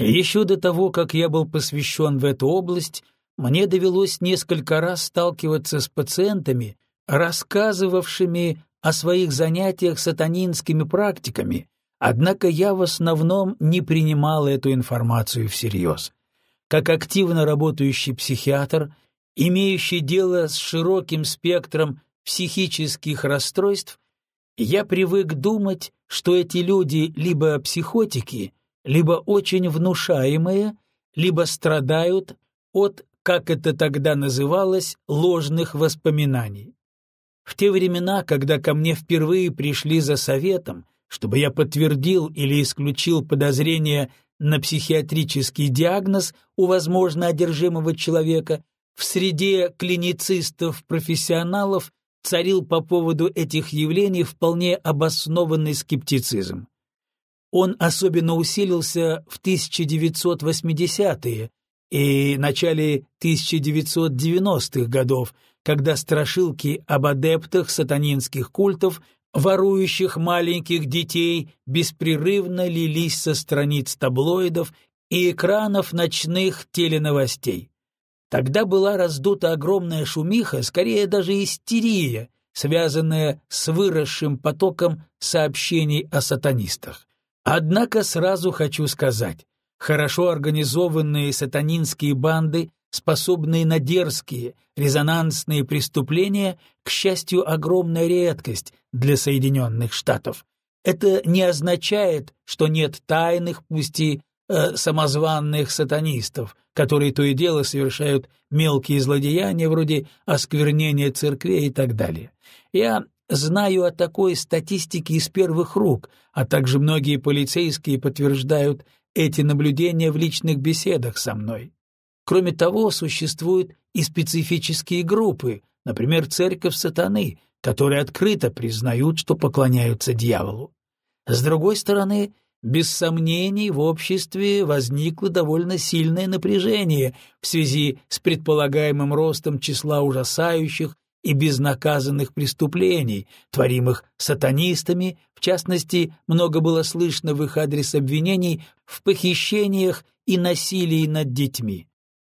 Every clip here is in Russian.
Еще до того, как я был посвящен в эту область, мне довелось несколько раз сталкиваться с пациентами, рассказывавшими о своих занятиях сатанинскими практиками, однако я в основном не принимал эту информацию всерьез. Как активно работающий психиатр, имеющий дело с широким спектром психических расстройств, я привык думать, что эти люди либо психотики, либо очень внушаемые, либо страдают от, как это тогда называлось, ложных воспоминаний. В те времена, когда ко мне впервые пришли за советом, чтобы я подтвердил или исключил подозрение на психиатрический диагноз у возможно одержимого человека, в среде клиницистов-профессионалов царил по поводу этих явлений вполне обоснованный скептицизм. Он особенно усилился в 1980-е и начале 1990-х годов, когда страшилки об адептах сатанинских культов, ворующих маленьких детей, беспрерывно лились со страниц таблоидов и экранов ночных теленовостей. Тогда была раздута огромная шумиха, скорее даже истерия, связанная с выросшим потоком сообщений о сатанистах. Однако сразу хочу сказать, хорошо организованные сатанинские банды, способные на дерзкие, резонансные преступления, к счастью, огромная редкость для Соединенных Штатов. Это не означает, что нет тайных, пусть и э, самозванных сатанистов, которые то и дело совершают мелкие злодеяния вроде осквернения церквей и так далее. Я знаю о такой статистике из первых рук, а также многие полицейские подтверждают эти наблюдения в личных беседах со мной. Кроме того, существуют и специфические группы, например, Церковь Сатаны, которые открыто признают, что поклоняются дьяволу. С другой стороны, без сомнений в обществе возникло довольно сильное напряжение в связи с предполагаемым ростом числа ужасающих и безнаказанных преступлений, творимых сатанистами, в частности, много было слышно в их адрес обвинений в похищениях и насилии над детьми.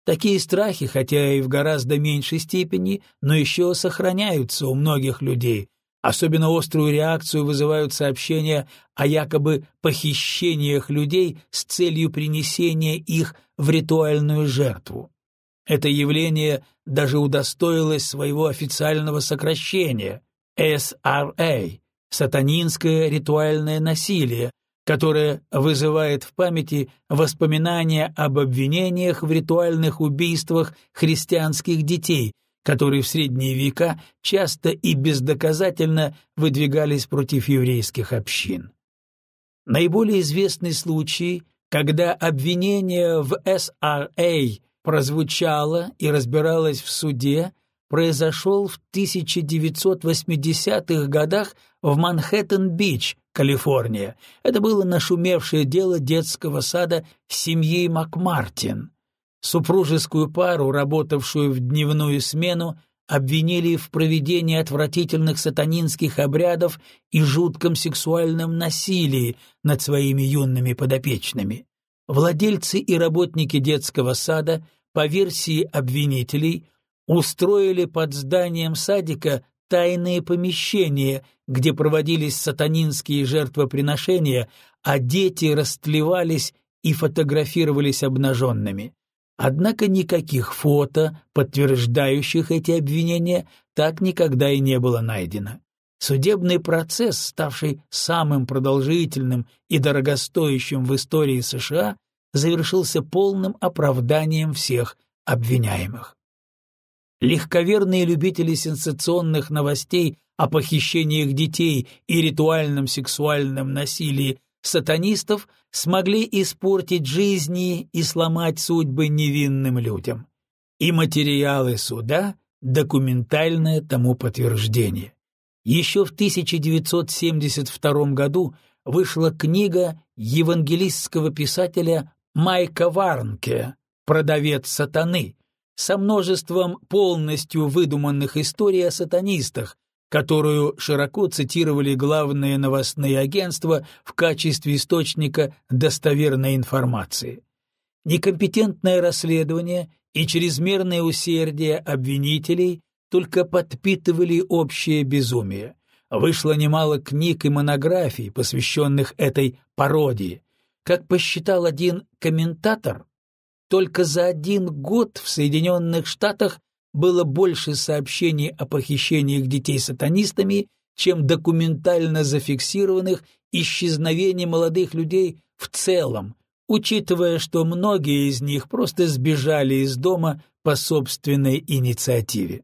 Такие страхи, хотя и в гораздо меньшей степени, но еще сохраняются у многих людей, Особенно острую реакцию вызывают сообщения о якобы похищениях людей с целью принесения их в ритуальную жертву. Это явление даже удостоилось своего официального сокращения — SRA — сатанинское ритуальное насилие, которое вызывает в памяти воспоминания об обвинениях в ритуальных убийствах христианских детей — которые в средние века часто и бездоказательно выдвигались против еврейских общин. Наиболее известный случай, когда обвинение в SRA прозвучало и разбиралось в суде, произошел в 1980-х годах в Манхэттен-Бич, Калифорния. Это было нашумевшее дело детского сада семьи Макмартин. Супружескую пару, работавшую в дневную смену, обвинили в проведении отвратительных сатанинских обрядов и жутком сексуальном насилии над своими юными подопечными. Владельцы и работники детского сада, по версии обвинителей, устроили под зданием садика тайные помещения, где проводились сатанинские жертвоприношения, а дети растлевались и фотографировались обнаженными. Однако никаких фото, подтверждающих эти обвинения, так никогда и не было найдено. Судебный процесс, ставший самым продолжительным и дорогостоящим в истории США, завершился полным оправданием всех обвиняемых. Легковерные любители сенсационных новостей о похищениях детей и ритуальном сексуальном насилии сатанистов смогли испортить жизни и сломать судьбы невинным людям. И материалы суда — документальное тому подтверждение. Еще в 1972 году вышла книга евангелистского писателя Майка Варнке «Продавец сатаны», со множеством полностью выдуманных историй о сатанистах, которую широко цитировали главные новостные агентства в качестве источника достоверной информации. Некомпетентное расследование и чрезмерное усердие обвинителей только подпитывали общее безумие. Вышло немало книг и монографий, посвященных этой пародии. Как посчитал один комментатор, только за один год в Соединенных Штатах было больше сообщений о похищениях детей сатанистами, чем документально зафиксированных исчезновений молодых людей в целом, учитывая, что многие из них просто сбежали из дома по собственной инициативе.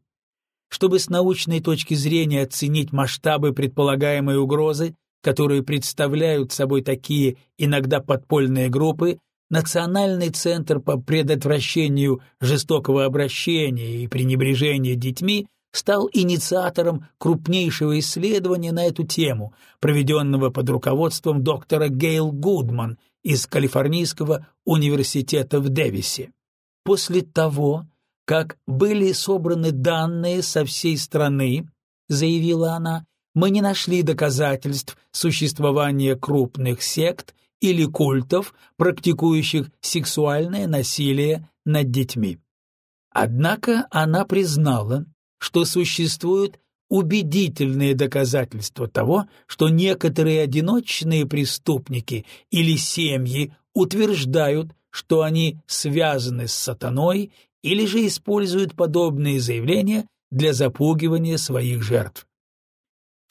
Чтобы с научной точки зрения оценить масштабы предполагаемой угрозы, которые представляют собой такие иногда подпольные группы, Национальный центр по предотвращению жестокого обращения и пренебрежения детьми стал инициатором крупнейшего исследования на эту тему, проведенного под руководством доктора Гейл Гудман из Калифорнийского университета в Дэвисе. После того, как были собраны данные со всей страны, заявила она, мы не нашли доказательств существования крупных сект или культов, практикующих сексуальное насилие над детьми. Однако она признала, что существуют убедительные доказательства того, что некоторые одиночные преступники или семьи утверждают, что они связаны с сатаной или же используют подобные заявления для запугивания своих жертв.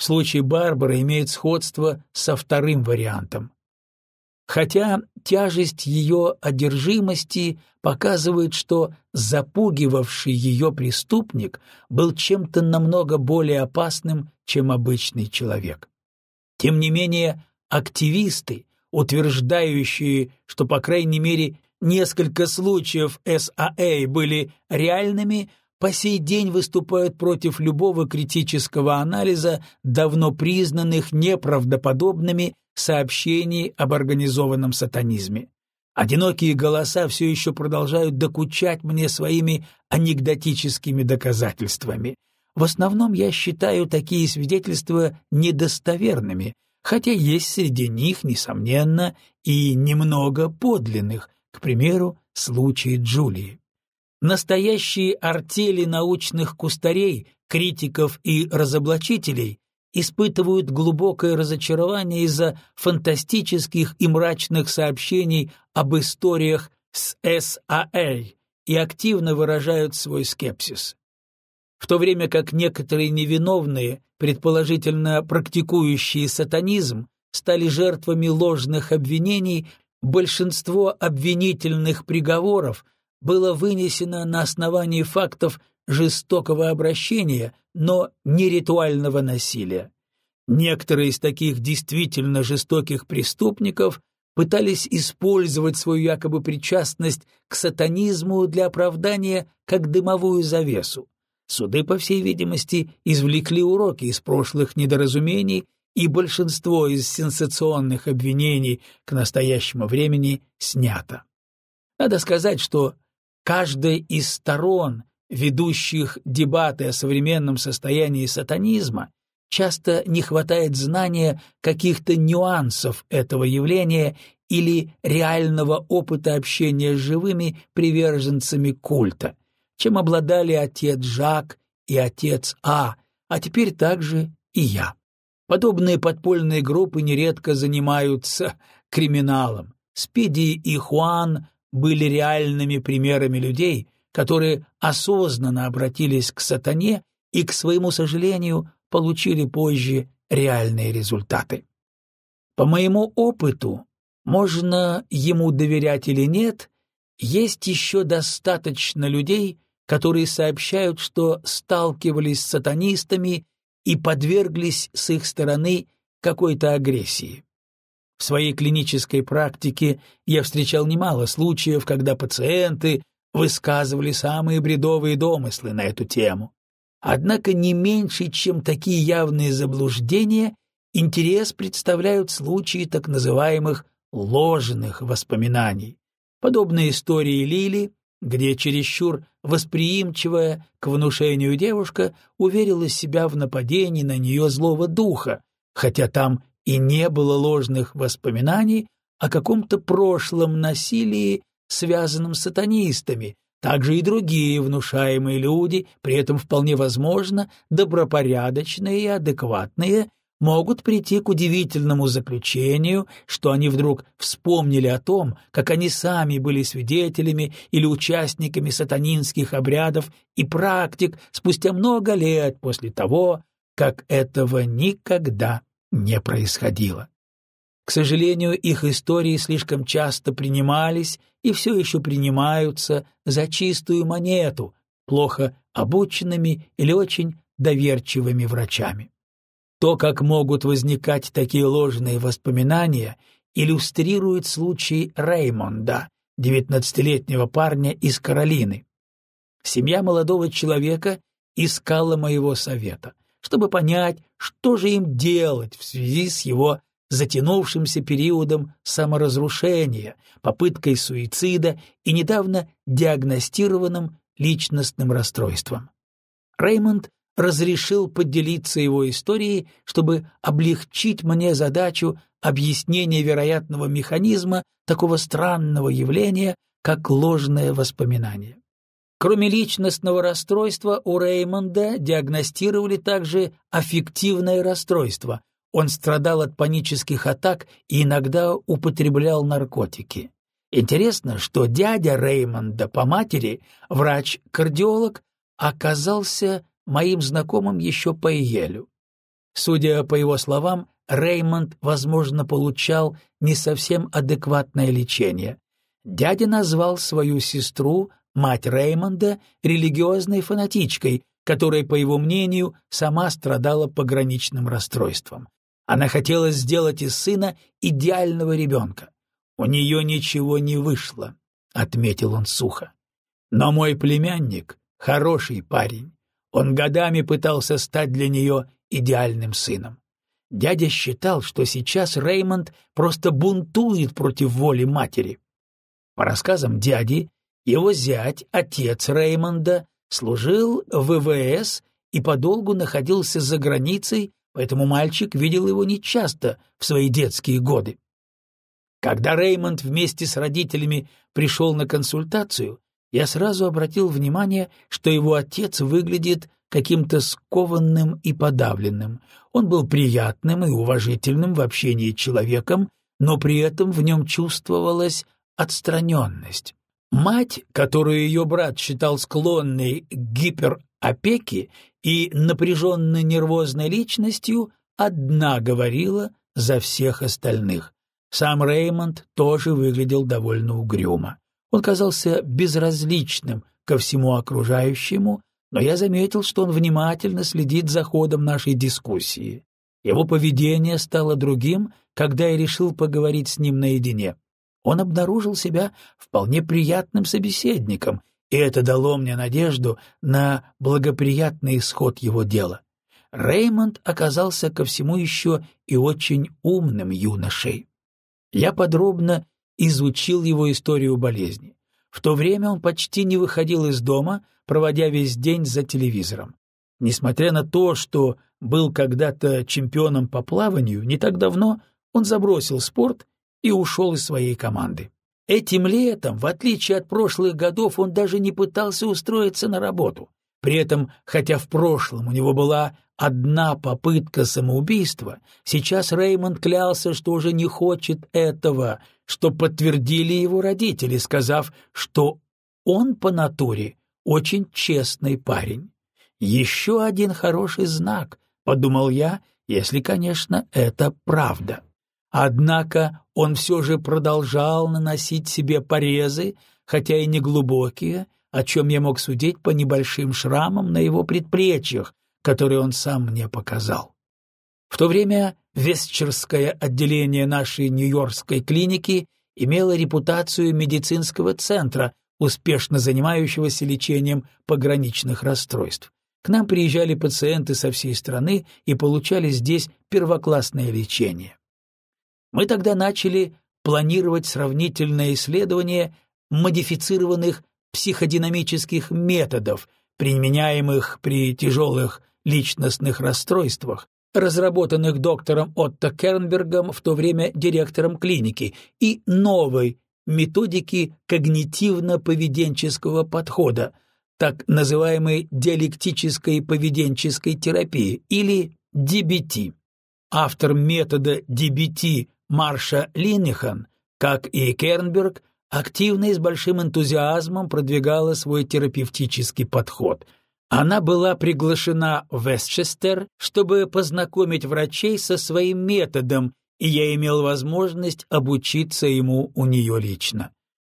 В случае Барбары имеет сходство со вторым вариантом хотя тяжесть ее одержимости показывает, что запугивавший ее преступник был чем-то намного более опасным, чем обычный человек. Тем не менее, активисты, утверждающие, что, по крайней мере, несколько случаев САА были реальными, по сей день выступают против любого критического анализа давно признанных неправдоподобными сообщений об организованном сатанизме. Одинокие голоса все еще продолжают докучать мне своими анекдотическими доказательствами. В основном я считаю такие свидетельства недостоверными, хотя есть среди них, несомненно, и немного подлинных, к примеру, случай Джулии. Настоящие артели научных кустарей, критиков и разоблачителей испытывают глубокое разочарование из-за фантастических и мрачных сообщений об историях с САА и активно выражают свой скепсис. В то время как некоторые невиновные, предположительно практикующие сатанизм, стали жертвами ложных обвинений, большинство обвинительных приговоров было вынесено на основании фактов жестокого обращения, но не ритуального насилия. Некоторые из таких действительно жестоких преступников пытались использовать свою якобы причастность к сатанизму для оправдания как дымовую завесу. Суды, по всей видимости, извлекли уроки из прошлых недоразумений, и большинство из сенсационных обвинений к настоящему времени снято. Надо сказать, что каждая из сторон ведущих дебаты о современном состоянии сатанизма, часто не хватает знания каких-то нюансов этого явления или реального опыта общения с живыми приверженцами культа, чем обладали отец Жак и отец А, а теперь также и я. Подобные подпольные группы нередко занимаются криминалом. Спиди и Хуан были реальными примерами людей, которые осознанно обратились к сатане и, к своему сожалению, получили позже реальные результаты. По моему опыту, можно ему доверять или нет, есть еще достаточно людей, которые сообщают, что сталкивались с сатанистами и подверглись с их стороны какой-то агрессии. В своей клинической практике я встречал немало случаев, когда пациенты высказывали самые бредовые домыслы на эту тему. Однако не меньше, чем такие явные заблуждения, интерес представляют случаи так называемых ложных воспоминаний. Подобные истории Лили, где чересчур восприимчивая к внушению девушка уверила себя в нападении на нее злого духа, хотя там и не было ложных воспоминаний о каком-то прошлом насилии связанным с сатанистами, также и другие внушаемые люди, при этом вполне возможно добропорядочные и адекватные, могут прийти к удивительному заключению, что они вдруг вспомнили о том, как они сами были свидетелями или участниками сатанинских обрядов и практик спустя много лет после того, как этого никогда не происходило. К сожалению, их истории слишком часто принимались и все еще принимаются за чистую монету, плохо обученными или очень доверчивыми врачами. То, как могут возникать такие ложные воспоминания, иллюстрирует случай Реймонда, девятнадцатилетнего парня из Каролины. Семья молодого человека искала моего совета, чтобы понять, что же им делать в связи с его затянувшимся периодом саморазрушения, попыткой суицида и недавно диагностированным личностным расстройством. Реймонд разрешил поделиться его историей, чтобы облегчить мне задачу объяснения вероятного механизма такого странного явления, как ложное воспоминание. Кроме личностного расстройства, у Реймонда диагностировали также аффективное расстройство, он страдал от панических атак и иногда употреблял наркотики. Интересно, что дядя Реймонда по матери, врач-кардиолог, оказался моим знакомым еще по Иелю. Судя по его словам, Реймонд, возможно, получал не совсем адекватное лечение. Дядя назвал свою сестру, мать Реймонда, религиозной фанатичкой, которая, по его мнению, сама страдала пограничным расстройством. Она хотела сделать из сына идеального ребенка. У нее ничего не вышло, — отметил он сухо. Но мой племянник — хороший парень. Он годами пытался стать для нее идеальным сыном. Дядя считал, что сейчас Реймонд просто бунтует против воли матери. По рассказам дяди, его зять, отец Реймонда, служил в ВВС и подолгу находился за границей поэтому мальчик видел его нечасто в свои детские годы. Когда Реймонд вместе с родителями пришел на консультацию, я сразу обратил внимание, что его отец выглядит каким-то скованным и подавленным. Он был приятным и уважительным в общении человеком, но при этом в нем чувствовалась отстраненность. Мать, которую ее брат считал склонной к гиперопеке и напряженной нервозной личностью, одна говорила за всех остальных. Сам Реймонд тоже выглядел довольно угрюмо. Он казался безразличным ко всему окружающему, но я заметил, что он внимательно следит за ходом нашей дискуссии. Его поведение стало другим, когда я решил поговорить с ним наедине он обнаружил себя вполне приятным собеседником, и это дало мне надежду на благоприятный исход его дела. Реймонд оказался ко всему еще и очень умным юношей. Я подробно изучил его историю болезни. В то время он почти не выходил из дома, проводя весь день за телевизором. Несмотря на то, что был когда-то чемпионом по плаванию, не так давно он забросил спорт и ушел из своей команды. Этим летом, в отличие от прошлых годов, он даже не пытался устроиться на работу. При этом, хотя в прошлом у него была одна попытка самоубийства, сейчас Реймонд клялся, что уже не хочет этого, что подтвердили его родители, сказав, что он по натуре очень честный парень. Еще один хороший знак, — подумал я, если, конечно, это правда. Однако он все же продолжал наносить себе порезы, хотя и не глубокие, о чем я мог судить по небольшим шрамам на его предплечьях, которые он сам мне показал. В то время Вестчерское отделение нашей Нью-Йоркской клиники имело репутацию медицинского центра, успешно занимающегося лечением пограничных расстройств. К нам приезжали пациенты со всей страны и получали здесь первоклассное лечение. Мы тогда начали планировать сравнительное исследование модифицированных психодинамических методов, применяемых при тяжелых личностных расстройствах, разработанных доктором Отто Кернбергом, в то время директором клиники, и новой методики когнитивно-поведенческого подхода, так называемой диалектической поведенческой терапии или DBT. Автор метода DBT Марша Линнихан, как и Кернберг, активно и с большим энтузиазмом продвигала свой терапевтический подход. Она была приглашена в Вестчестер, чтобы познакомить врачей со своим методом, и я имел возможность обучиться ему у нее лично.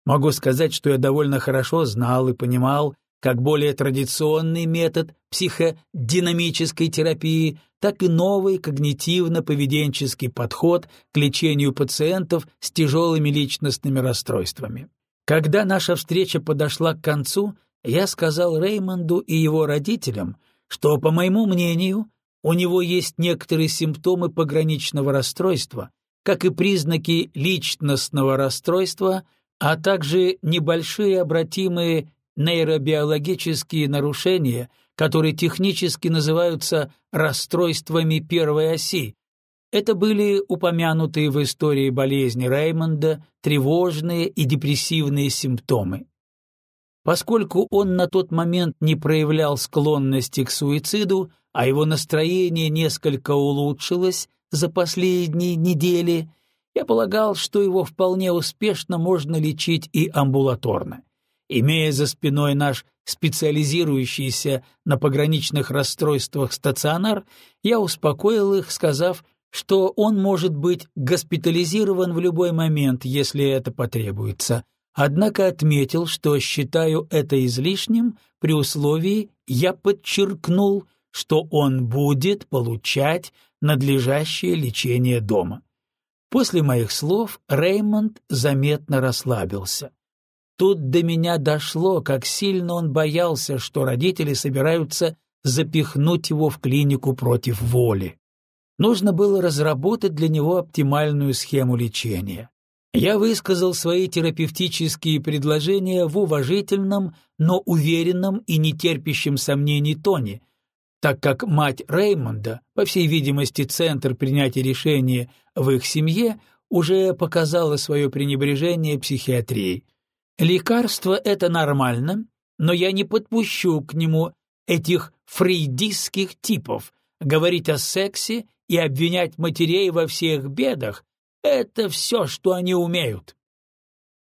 Могу сказать, что я довольно хорошо знал и понимал, как более традиционный метод психодинамической терапии, так и новый когнитивно-поведенческий подход к лечению пациентов с тяжелыми личностными расстройствами. Когда наша встреча подошла к концу, я сказал Реймонду и его родителям, что, по моему мнению, у него есть некоторые симптомы пограничного расстройства, как и признаки личностного расстройства, а также небольшие обратимые нейробиологические нарушения, которые технически называются расстройствами первой оси. Это были упомянутые в истории болезни Реймонда тревожные и депрессивные симптомы. Поскольку он на тот момент не проявлял склонности к суициду, а его настроение несколько улучшилось за последние недели, я полагал, что его вполне успешно можно лечить и амбулаторно. Имея за спиной наш специализирующийся на пограничных расстройствах стационар, я успокоил их, сказав, что он может быть госпитализирован в любой момент, если это потребуется, однако отметил, что считаю это излишним при условии, я подчеркнул, что он будет получать надлежащее лечение дома. После моих слов Реймонд заметно расслабился. Тут до меня дошло, как сильно он боялся, что родители собираются запихнуть его в клинику против воли. Нужно было разработать для него оптимальную схему лечения. Я высказал свои терапевтические предложения в уважительном, но уверенном и нетерпящем сомнений тоне, так как мать Реймонда, по всей видимости, центр принятия решения в их семье, уже показала свое пренебрежение психиатрией. Лекарство — это нормально, но я не подпущу к нему этих фрейдистских типов. Говорить о сексе и обвинять матерей во всех бедах — это все, что они умеют.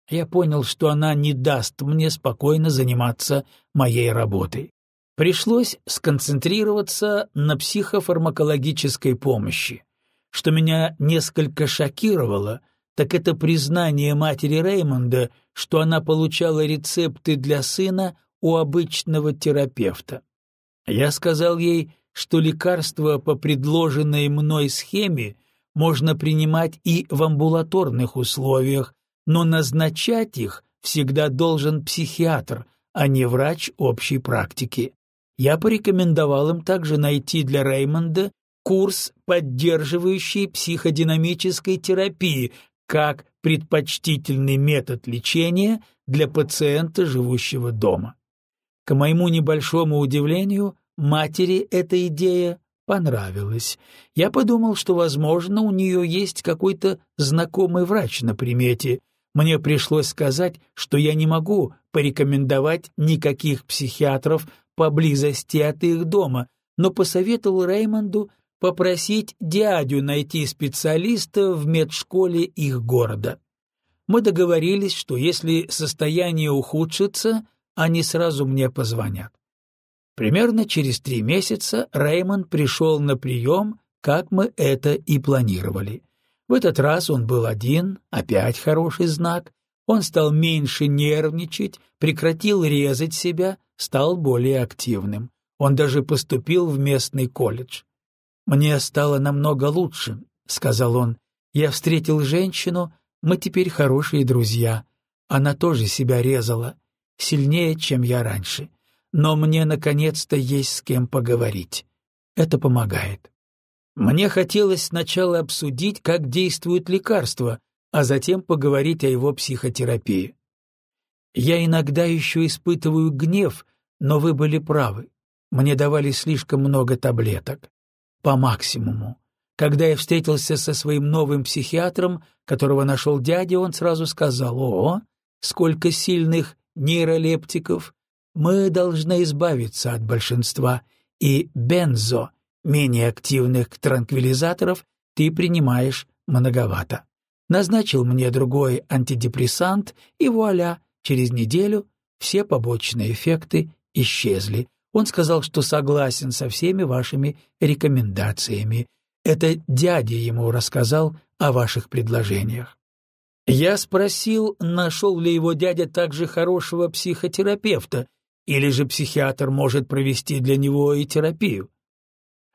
Я понял, что она не даст мне спокойно заниматься моей работой. Пришлось сконцентрироваться на психофармакологической помощи. Что меня несколько шокировало, так это признание матери Реймонда, что она получала рецепты для сына у обычного терапевта. Я сказал ей, что лекарства по предложенной мной схеме можно принимать и в амбулаторных условиях, но назначать их всегда должен психиатр, а не врач общей практики. Я порекомендовал им также найти для Реймонда курс поддерживающей психодинамической терапии, как предпочтительный метод лечения для пациента, живущего дома. К моему небольшому удивлению, матери эта идея понравилась. Я подумал, что, возможно, у нее есть какой-то знакомый врач на примете. Мне пришлось сказать, что я не могу порекомендовать никаких психиатров поблизости от их дома, но посоветовал Реймонду попросить дядю найти специалиста в медшколе их города. Мы договорились, что если состояние ухудшится, они сразу мне позвонят. Примерно через три месяца Реймонд пришел на прием, как мы это и планировали. В этот раз он был один, опять хороший знак. Он стал меньше нервничать, прекратил резать себя, стал более активным. Он даже поступил в местный колледж. «Мне стало намного лучше», — сказал он. «Я встретил женщину, мы теперь хорошие друзья. Она тоже себя резала, сильнее, чем я раньше. Но мне, наконец-то, есть с кем поговорить. Это помогает». Мне хотелось сначала обсудить, как действуют лекарства, а затем поговорить о его психотерапии. Я иногда еще испытываю гнев, но вы были правы. Мне давали слишком много таблеток по максимуму. Когда я встретился со своим новым психиатром, которого нашел дядя, он сразу сказал, «О, сколько сильных нейролептиков! Мы должны избавиться от большинства, и бензо, менее активных транквилизаторов, ты принимаешь многовато». Назначил мне другой антидепрессант, и вуаля, через неделю все побочные эффекты исчезли. Он сказал, что согласен со всеми вашими рекомендациями, это дядя ему рассказал о ваших предложениях. Я спросил, нашел ли его дядя также хорошего психотерапевта, или же психиатр может провести для него и терапию.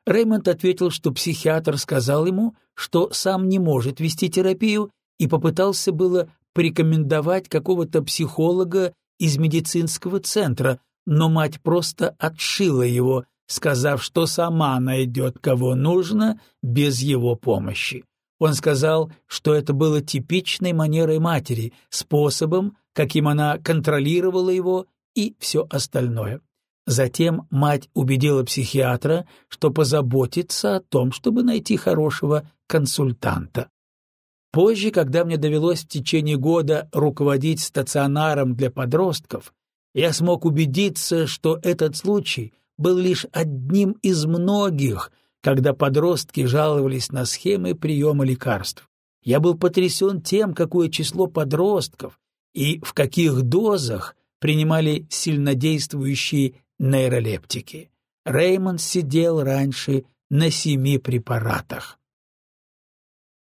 Реймонд ответил, что психиатр сказал ему, что сам не может вести терапию, и попытался было порекомендовать какого-то психолога из медицинского центра, но мать просто отшила его, сказав, что сама найдет кого нужно без его помощи. Он сказал, что это было типичной манерой матери, способом, каким она контролировала его и все остальное. Затем мать убедила психиатра, что позаботится о том, чтобы найти хорошего консультанта. Позже, когда мне довелось в течение года руководить стационаром для подростков, я смог убедиться, что этот случай — был лишь одним из многих, когда подростки жаловались на схемы приема лекарств. Я был потрясен тем, какое число подростков и в каких дозах принимали сильнодействующие нейролептики. Реймонд сидел раньше на семи препаратах.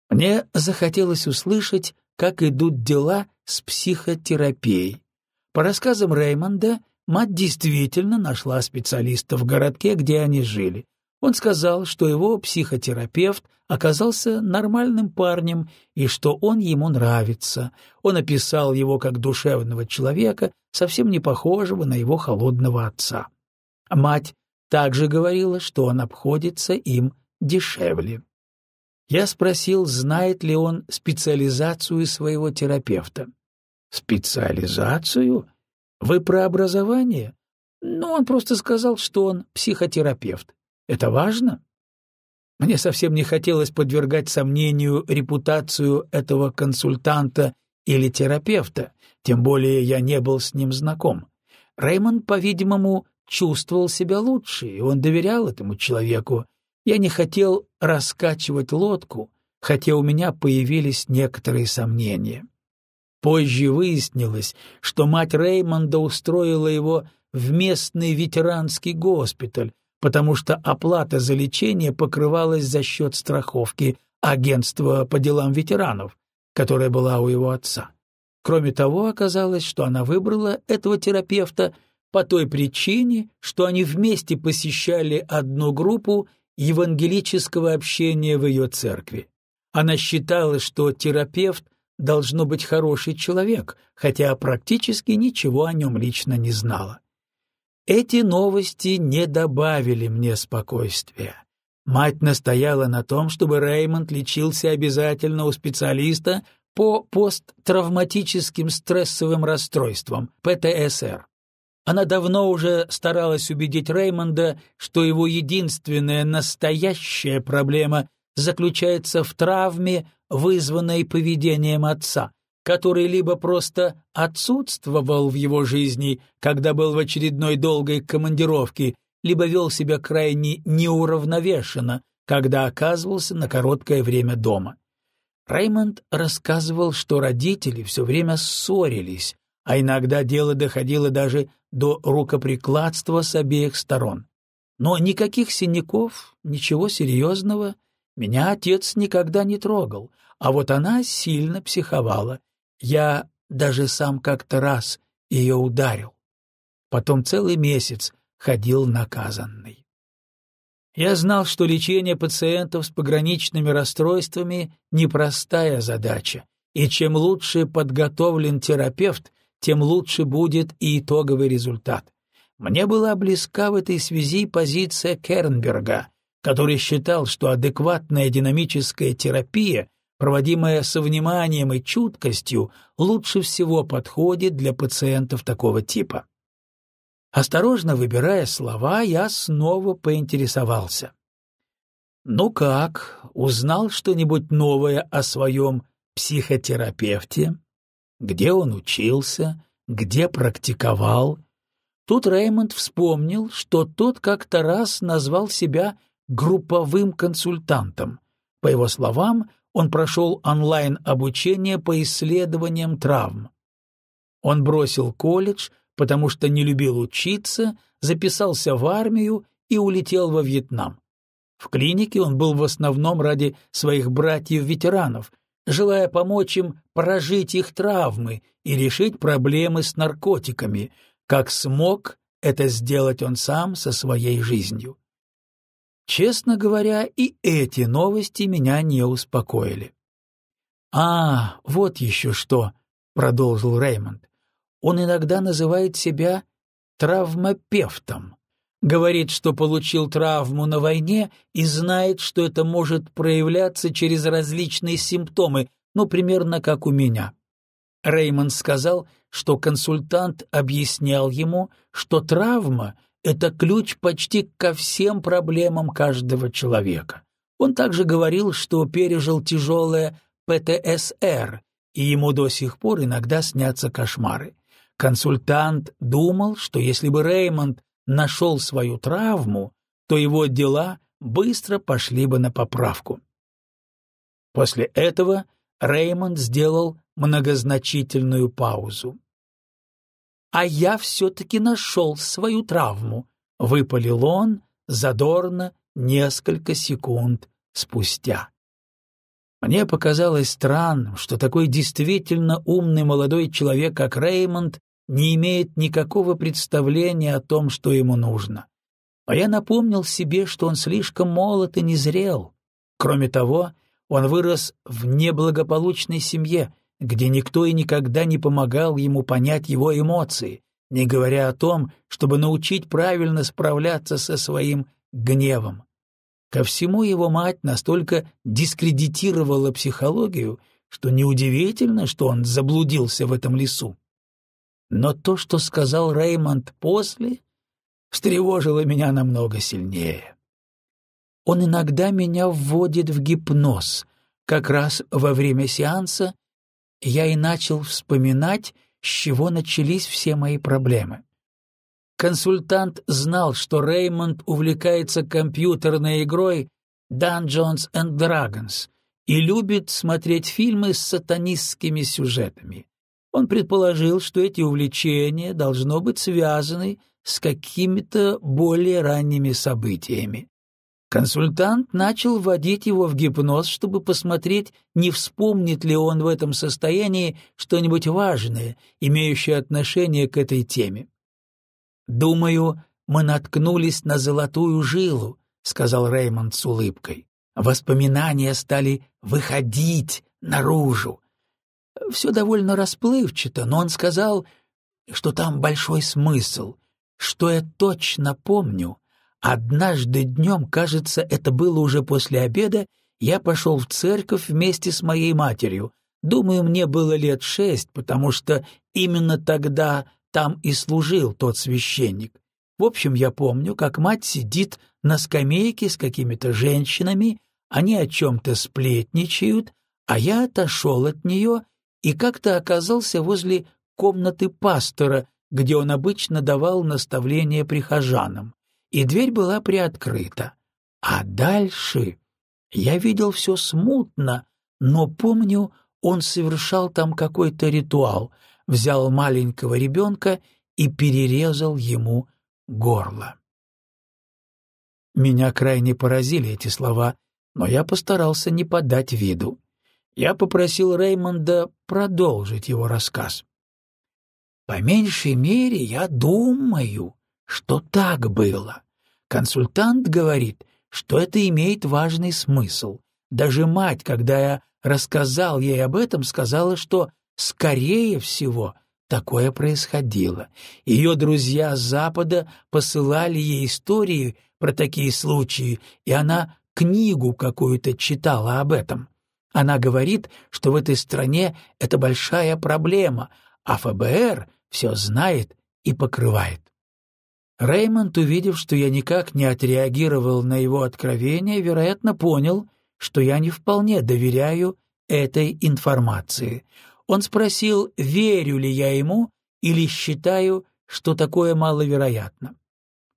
Мне захотелось услышать, как идут дела с психотерапией. По рассказам Реймонда, Мать действительно нашла специалиста в городке, где они жили. Он сказал, что его психотерапевт оказался нормальным парнем и что он ему нравится. Он описал его как душевного человека, совсем не похожего на его холодного отца. Мать также говорила, что он обходится им дешевле. Я спросил, знает ли он специализацию своего терапевта. «Специализацию?» Вы про образование? Ну, он просто сказал, что он психотерапевт. Это важно? Мне совсем не хотелось подвергать сомнению репутацию этого консультанта или терапевта, тем более я не был с ним знаком. Реймонд, по-видимому, чувствовал себя лучше, и он доверял этому человеку. Я не хотел раскачивать лодку, хотя у меня появились некоторые сомнения. Позже выяснилось, что мать Реймонда устроила его в местный ветеранский госпиталь, потому что оплата за лечение покрывалась за счет страховки агентства по делам ветеранов, которая была у его отца. Кроме того, оказалось, что она выбрала этого терапевта по той причине, что они вместе посещали одну группу евангелического общения в ее церкви. Она считала, что терапевт должно быть хороший человек, хотя практически ничего о нем лично не знала. Эти новости не добавили мне спокойствия. Мать настояла на том, чтобы Реймонд лечился обязательно у специалиста по посттравматическим стрессовым расстройствам, ПТСР. Она давно уже старалась убедить Реймонда, что его единственная настоящая проблема заключается в травме, вызванной поведением отца, который либо просто отсутствовал в его жизни, когда был в очередной долгой командировке, либо вел себя крайне неуравновешенно, когда оказывался на короткое время дома. Реймонд рассказывал, что родители все время ссорились, а иногда дело доходило даже до рукоприкладства с обеих сторон. Но никаких синяков, ничего серьезного меня отец никогда не трогал, а вот она сильно психовала. Я даже сам как-то раз ее ударил. Потом целый месяц ходил наказанный. Я знал, что лечение пациентов с пограничными расстройствами — непростая задача, и чем лучше подготовлен терапевт, тем лучше будет и итоговый результат. Мне была близка в этой связи позиция Кернберга, который считал, что адекватная динамическая терапия, проводимая со вниманием и чуткостью, лучше всего подходит для пациентов такого типа. Осторожно выбирая слова, я снова поинтересовался. «Ну как, узнал что-нибудь новое о своем психотерапевте? Где он учился? Где практиковал?» Тут Реймонд вспомнил, что тот как-то раз назвал себя групповым консультантом. По его словам, он прошел онлайн-обучение по исследованиям травм. Он бросил колледж, потому что не любил учиться, записался в армию и улетел во Вьетнам. В клинике он был в основном ради своих братьев-ветеранов, желая помочь им прожить их травмы и решить проблемы с наркотиками, как смог это сделать он сам со своей жизнью. Честно говоря, и эти новости меня не успокоили. «А, вот еще что», — продолжил Реймонд. «Он иногда называет себя травмопевтом. Говорит, что получил травму на войне и знает, что это может проявляться через различные симптомы, ну, примерно как у меня. Реймонд сказал, что консультант объяснял ему, что травма — это ключ почти ко всем проблемам каждого человека. Он также говорил, что пережил тяжелое ПТСР, и ему до сих пор иногда снятся кошмары. Консультант думал, что если бы Реймонд нашел свою травму, то его дела быстро пошли бы на поправку. После этого Реймонд сделал многозначительную паузу. «А я все-таки нашел свою травму», — выпалил он задорно несколько секунд спустя. Мне показалось странным, что такой действительно умный молодой человек, как Реймонд, не имеет никакого представления о том, что ему нужно. А я напомнил себе, что он слишком молод и незрел. Кроме того, он вырос в неблагополучной семье, где никто и никогда не помогал ему понять его эмоции, не говоря о том, чтобы научить правильно справляться со своим гневом. Ко всему его мать настолько дискредитировала психологию, что неудивительно, что он заблудился в этом лесу. Но то, что сказал Реймонд после, встревожило меня намного сильнее. Он иногда меня вводит в гипноз. Как раз во время сеанса я и начал вспоминать, с чего начались все мои проблемы. Консультант знал, что Реймонд увлекается компьютерной игрой Dungeons and Dragons и любит смотреть фильмы с сатанистскими сюжетами. Он предположил, что эти увлечения должно быть связаны с какими-то более ранними событиями. Консультант начал вводить его в гипноз, чтобы посмотреть, не вспомнит ли он в этом состоянии что-нибудь важное, имеющее отношение к этой теме. «Думаю, мы наткнулись на золотую жилу», — сказал Реймонд с улыбкой. «Воспоминания стали выходить наружу, все довольно расплывчато, но он сказал, что там большой смысл, что я точно помню. Однажды днем, кажется, это было уже после обеда, я пошел в церковь вместе с моей матерью. Думаю, мне было лет шесть, потому что именно тогда там и служил тот священник. В общем, я помню, как мать сидит на скамейке с какими-то женщинами, они о чем-то сплетничают, а я отошел от нее и как-то оказался возле комнаты пастора, где он обычно давал наставления прихожанам, и дверь была приоткрыта. А дальше я видел все смутно, но помню, он совершал там какой-то ритуал, взял маленького ребенка и перерезал ему горло. Меня крайне поразили эти слова, но я постарался не подать виду я попросил Реймонда продолжить его рассказ. «По меньшей мере, я думаю, что так было. Консультант говорит, что это имеет важный смысл. Даже мать, когда я рассказал ей об этом, сказала, что, скорее всего, такое происходило. Ее друзья с Запада посылали ей истории про такие случаи, и она книгу какую-то читала об этом. Она говорит, что в этой стране это большая проблема, а ФБР все знает и покрывает. Реймонд, увидев, что я никак не отреагировал на его откровение, вероятно, понял, что я не вполне доверяю этой информации. Он спросил, верю ли я ему или считаю, что такое маловероятно.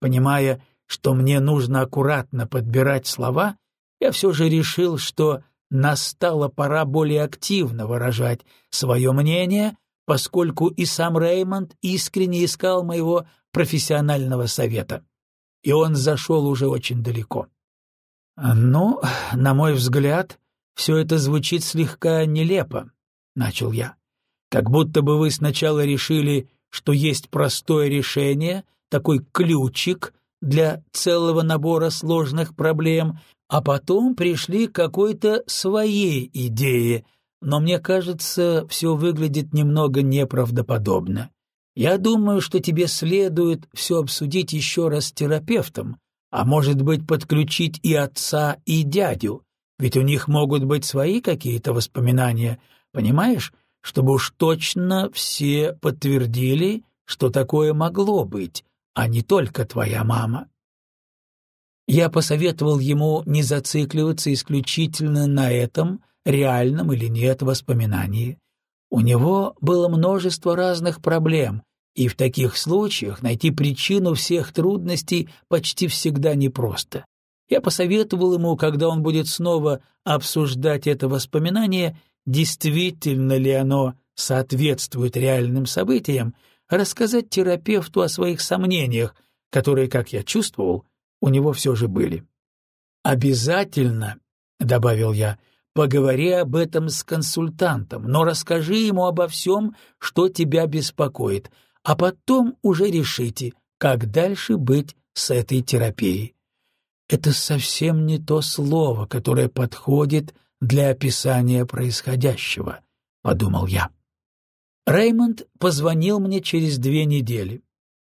Понимая, что мне нужно аккуратно подбирать слова, я все же решил, что настала пора более активно выражать свое мнение, поскольку и сам Реймонд искренне искал моего профессионального совета. И он зашел уже очень далеко. «Ну, на мой взгляд, все это звучит слегка нелепо», — начал я. «Как будто бы вы сначала решили, что есть простое решение, такой ключик для целого набора сложных проблем, а потом пришли к какой-то своей идее, но мне кажется, все выглядит немного неправдоподобно. Я думаю, что тебе следует все обсудить еще раз с терапевтом, а может быть подключить и отца, и дядю, ведь у них могут быть свои какие-то воспоминания, понимаешь, чтобы уж точно все подтвердили, что такое могло быть, а не только твоя мама. Я посоветовал ему не зацикливаться исключительно на этом, реальном или нет воспоминании. У него было множество разных проблем, и в таких случаях найти причину всех трудностей почти всегда непросто. Я посоветовал ему, когда он будет снова обсуждать это воспоминание, действительно ли оно соответствует реальным событиям, рассказать терапевту о своих сомнениях, которые, как я чувствовал, у него все же были. «Обязательно», — добавил я, — «поговори об этом с консультантом, но расскажи ему обо всем, что тебя беспокоит, а потом уже решите, как дальше быть с этой терапией». Это совсем не то слово, которое подходит для описания происходящего, — подумал я. Реймонд позвонил мне через две недели.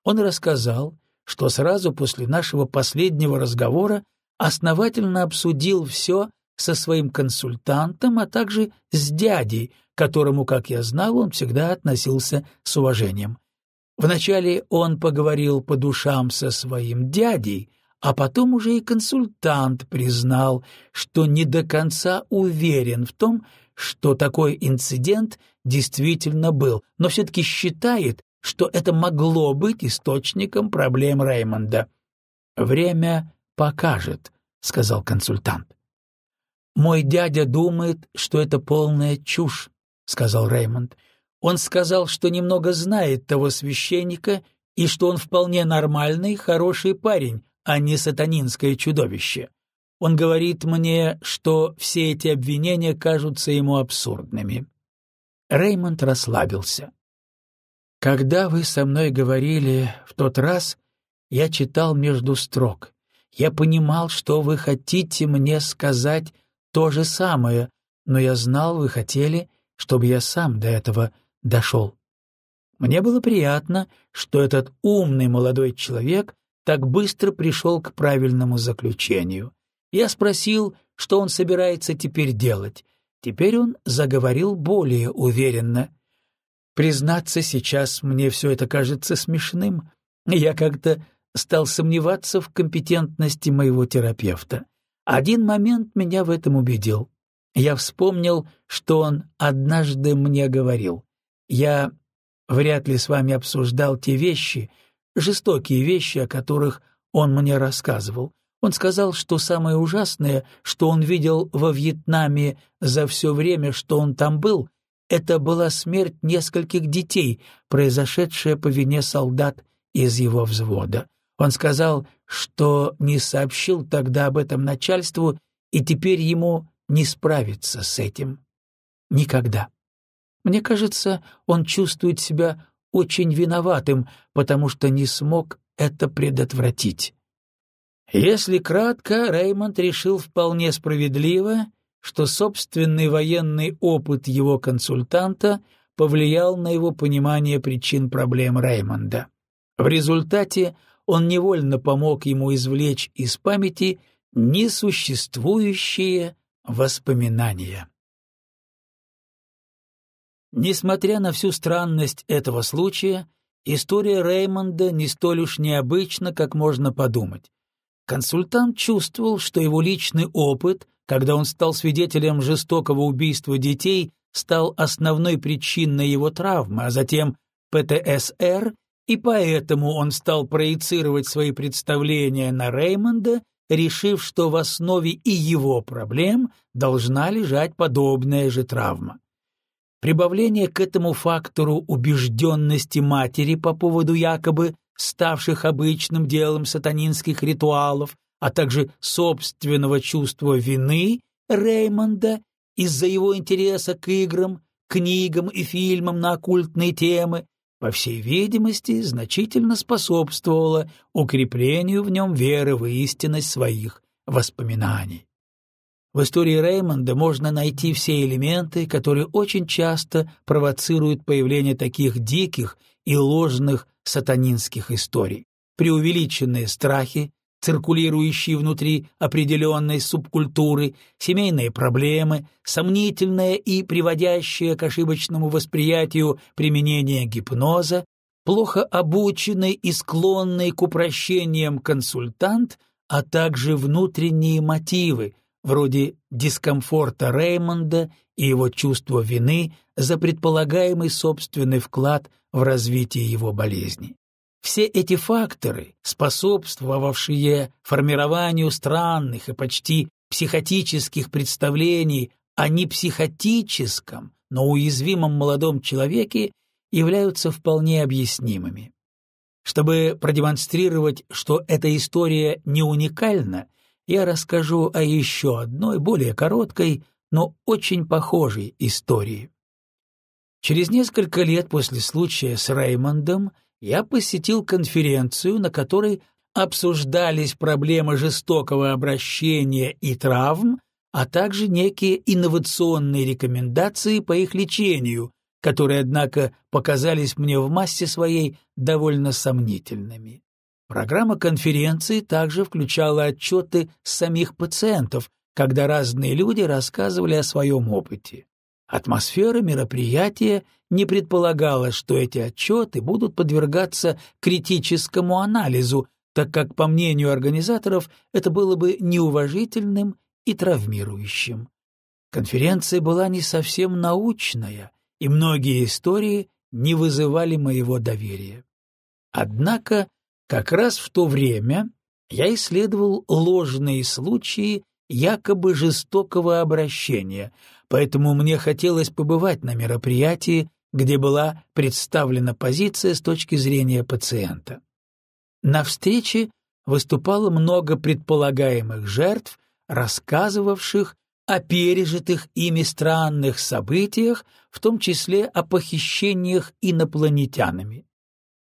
Он рассказал, что сразу после нашего последнего разговора основательно обсудил все со своим консультантом, а также с дядей, к которому, как я знал, он всегда относился с уважением. Вначале он поговорил по душам со своим дядей, а потом уже и консультант признал, что не до конца уверен в том, что такой инцидент действительно был, но все-таки считает, что это могло быть источником проблем Реймонда. «Время покажет», — сказал консультант. «Мой дядя думает, что это полная чушь», — сказал Реймонд. «Он сказал, что немного знает того священника и что он вполне нормальный, хороший парень, а не сатанинское чудовище. Он говорит мне, что все эти обвинения кажутся ему абсурдными». Реймонд расслабился. Когда вы со мной говорили в тот раз, я читал между строк. Я понимал, что вы хотите мне сказать то же самое, но я знал, вы хотели, чтобы я сам до этого дошел. Мне было приятно, что этот умный молодой человек так быстро пришел к правильному заключению. Я спросил, что он собирается теперь делать. Теперь он заговорил более уверенно. Признаться, сейчас мне все это кажется смешным. Я как-то стал сомневаться в компетентности моего терапевта. Один момент меня в этом убедил. Я вспомнил, что он однажды мне говорил. Я вряд ли с вами обсуждал те вещи, жестокие вещи, о которых он мне рассказывал. Он сказал, что самое ужасное, что он видел во Вьетнаме за все время, что он там был, это была смерть нескольких детей, произошедшая по вине солдат из его взвода. Он сказал, что не сообщил тогда об этом начальству, и теперь ему не справиться с этим. Никогда. Мне кажется, он чувствует себя очень виноватым, потому что не смог это предотвратить. Если кратко, Реймонд решил вполне справедливо, что собственный военный опыт его консультанта повлиял на его понимание причин проблем Реймонда. В результате он невольно помог ему извлечь из памяти несуществующие воспоминания. Несмотря на всю странность этого случая, история Реймонда не столь уж необычна, как можно подумать. Консультант чувствовал, что его личный опыт, когда он стал свидетелем жестокого убийства детей, стал основной причиной его травмы, а затем ПТСР, и поэтому он стал проецировать свои представления на Реймонда, решив, что в основе и его проблем должна лежать подобная же травма. Прибавление к этому фактору убежденности матери по поводу якобы ставших обычным делом сатанинских ритуалов, а также собственного чувства вины Реймонда из-за его интереса к играм, книгам и фильмам на оккультные темы, по всей видимости, значительно способствовало укреплению в нем веры в истинность своих воспоминаний. В истории Реймонда можно найти все элементы, которые очень часто провоцируют появление таких диких и ложных сатанинских историй. Преувеличенные страхи, циркулирующие внутри определенной субкультуры, семейные проблемы, сомнительное и приводящее к ошибочному восприятию применение гипноза, плохо обученный и склонный к упрощениям консультант, а также внутренние мотивы, вроде дискомфорта Реймонда и его чувства вины за предполагаемый собственный вклад в развитие его болезни. Все эти факторы, способствовавшие формированию странных и почти психотических представлений о непсихотическом, но уязвимом молодом человеке, являются вполне объяснимыми. Чтобы продемонстрировать, что эта история не уникальна, я расскажу о еще одной, более короткой, но очень похожей истории. Через несколько лет после случая с Реймондом я посетил конференцию, на которой обсуждались проблемы жестокого обращения и травм, а также некие инновационные рекомендации по их лечению, которые, однако, показались мне в массе своей довольно сомнительными. Программа конференции также включала отчеты самих пациентов, когда разные люди рассказывали о своем опыте. Атмосфера мероприятия не предполагала, что эти отчеты будут подвергаться критическому анализу, так как, по мнению организаторов, это было бы неуважительным и травмирующим. Конференция была не совсем научная, и многие истории не вызывали моего доверия. Однако как раз в то время я исследовал ложные случаи якобы жестокого обращения, поэтому мне хотелось побывать на мероприятии, где была представлена позиция с точки зрения пациента. На встрече выступало много предполагаемых жертв, рассказывавших о пережитых ими странных событиях, в том числе о похищениях инопланетянами.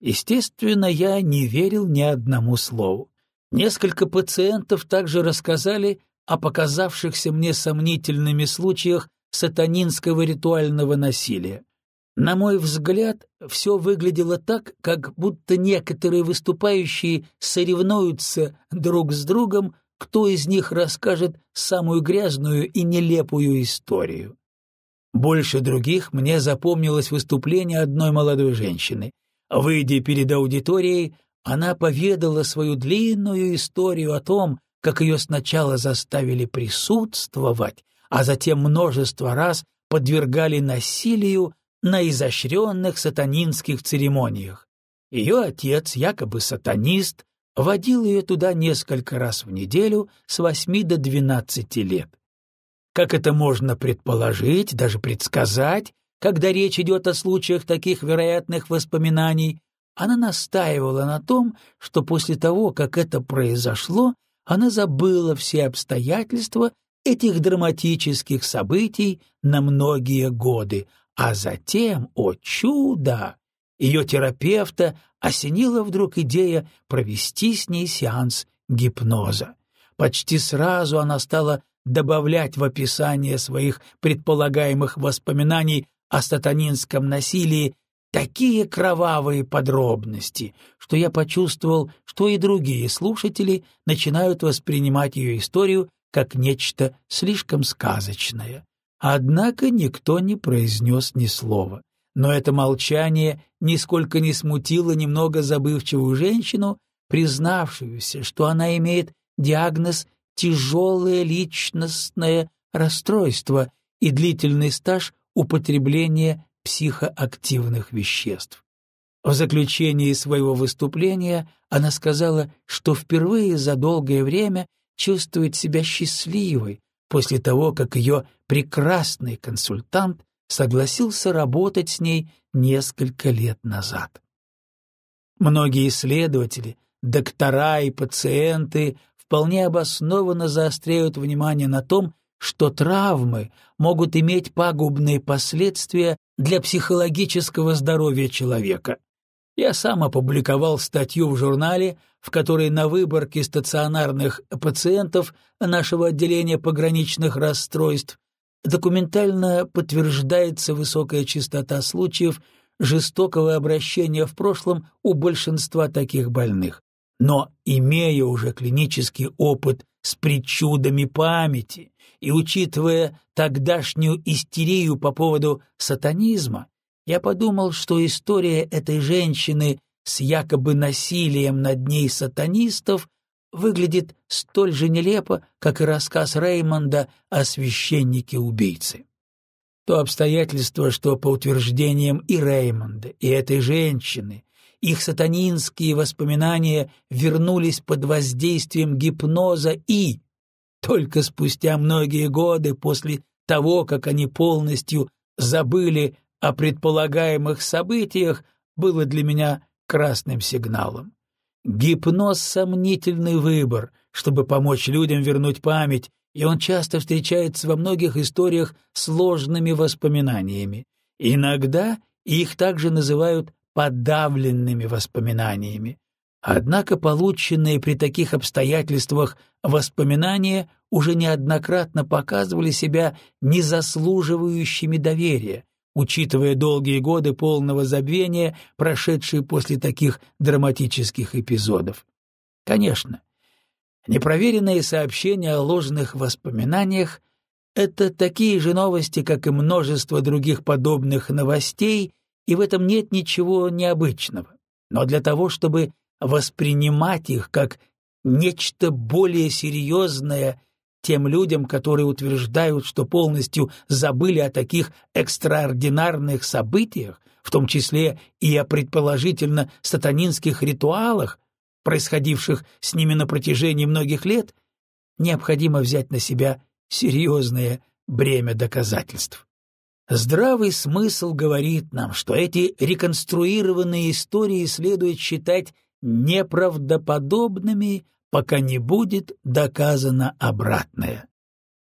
Естественно, я не верил ни одному слову. Несколько пациентов также рассказали о показавшихся мне сомнительными случаях сатанинского ритуального насилия. На мой взгляд, все выглядело так, как будто некоторые выступающие соревнуются друг с другом, кто из них расскажет самую грязную и нелепую историю. Больше других мне запомнилось выступление одной молодой женщины. Выйдя перед аудиторией, она поведала свою длинную историю о том, как ее сначала заставили присутствовать, а затем множество раз подвергали насилию на изощренных сатанинских церемониях. Ее отец, якобы сатанист, водил ее туда несколько раз в неделю с восьми до двенадцати лет. Как это можно предположить, даже предсказать, когда речь идет о случаях таких вероятных воспоминаний, она настаивала на том, что после того, как это произошло, она забыла все обстоятельства этих драматических событий на многие годы, а затем, о чудо, ее терапевта осенила вдруг идея провести с ней сеанс гипноза. Почти сразу она стала добавлять в описание своих предполагаемых воспоминаний о сатанинском насилии такие кровавые подробности, что я почувствовал, что и другие слушатели начинают воспринимать ее историю как нечто слишком сказочное. Однако никто не произнес ни слова. но это молчание нисколько не смутило немного забывчивую женщину, признавшуюся, что она имеет диагноз «тяжелое личностное расстройство» и длительный стаж употребления психоактивных веществ. В заключении своего выступления она сказала, что впервые за долгое время чувствует себя счастливой после того, как ее прекрасный консультант согласился работать с ней несколько лет назад. Многие исследователи, доктора и пациенты вполне обоснованно заостряют внимание на том, что травмы могут иметь пагубные последствия для психологического здоровья человека. Я сам опубликовал статью в журнале, в которой на выборке стационарных пациентов нашего отделения пограничных расстройств документально подтверждается высокая частота случаев жестокого обращения в прошлом у большинства таких больных. Но, имея уже клинический опыт с причудами памяти и учитывая тогдашнюю истерию по поводу сатанизма, я подумал, что история этой женщины с якобы насилием над ней сатанистов выглядит столь же нелепо, как и рассказ Реймонда о священнике-убийце. То обстоятельство, что по утверждениям и Реймонда, и этой женщины, их сатанинские воспоминания вернулись под воздействием гипноза и, только спустя многие годы после того, как они полностью забыли о предполагаемых событиях, было для меня красным сигналом. Гипноз — сомнительный выбор, чтобы помочь людям вернуть память, и он часто встречается во многих историях сложными воспоминаниями. Иногда их также называют подавленными воспоминаниями. Однако полученные при таких обстоятельствах воспоминания уже неоднократно показывали себя незаслуживающими доверия, учитывая долгие годы полного забвения, прошедшие после таких драматических эпизодов. Конечно, непроверенные сообщения о ложных воспоминаниях — это такие же новости, как и множество других подобных новостей, и в этом нет ничего необычного. Но для того, чтобы воспринимать их как нечто более серьезное тем людям, которые утверждают, что полностью забыли о таких экстраординарных событиях, в том числе и о предположительно сатанинских ритуалах, происходивших с ними на протяжении многих лет, необходимо взять на себя серьезное бремя доказательств. Здравый смысл говорит нам, что эти реконструированные истории следует считать неправдоподобными, пока не будет доказано обратное.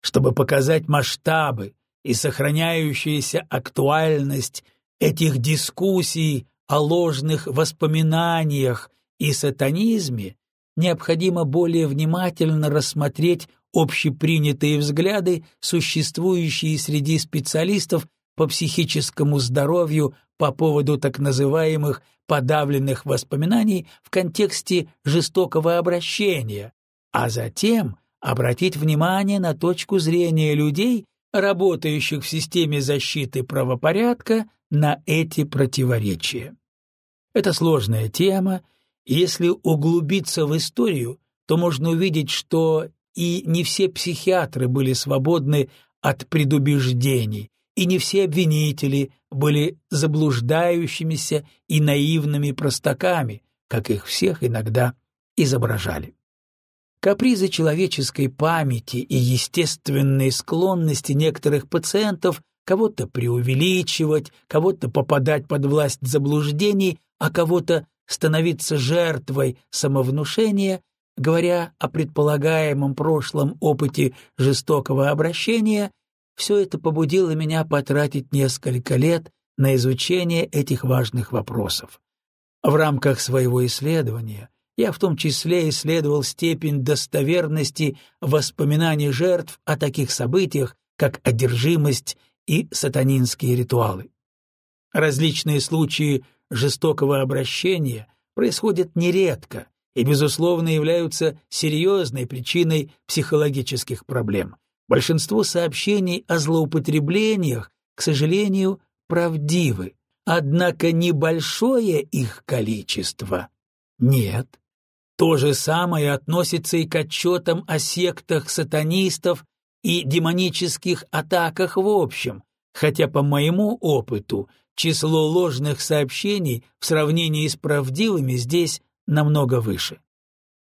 Чтобы показать масштабы и сохраняющуюся актуальность этих дискуссий о ложных воспоминаниях и сатанизме, необходимо более внимательно рассмотреть общепринятые взгляды, существующие среди специалистов по психическому здоровью по поводу так называемых подавленных воспоминаний в контексте жестокого обращения, а затем обратить внимание на точку зрения людей, работающих в системе защиты правопорядка, на эти противоречия. Это сложная тема, если углубиться в историю, то можно увидеть, что и не все психиатры были свободны от предубеждений, и не все обвинители были заблуждающимися и наивными простаками, как их всех иногда изображали. Капризы человеческой памяти и естественные склонности некоторых пациентов кого-то преувеличивать, кого-то попадать под власть заблуждений, а кого-то становиться жертвой самовнушения, говоря о предполагаемом прошлом опыте жестокого обращения, все это побудило меня потратить несколько лет на изучение этих важных вопросов. В рамках своего исследования я в том числе исследовал степень достоверности воспоминаний жертв о таких событиях, как одержимость и сатанинские ритуалы. Различные случаи жестокого обращения происходят нередко и, безусловно, являются серьезной причиной психологических проблем — Большинство сообщений о злоупотреблениях, к сожалению, правдивы, однако небольшое их количество нет. То же самое относится и к отчетам о сектах сатанистов и демонических атаках в общем, хотя по моему опыту число ложных сообщений в сравнении с правдивыми здесь намного выше.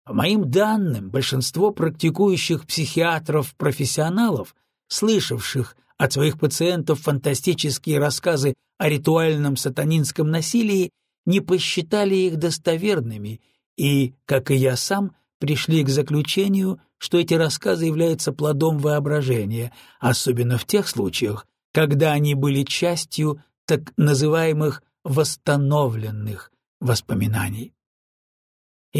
По моим данным, большинство практикующих психиатров-профессионалов, слышавших от своих пациентов фантастические рассказы о ритуальном сатанинском насилии, не посчитали их достоверными и, как и я сам, пришли к заключению, что эти рассказы являются плодом воображения, особенно в тех случаях, когда они были частью так называемых восстановленных воспоминаний.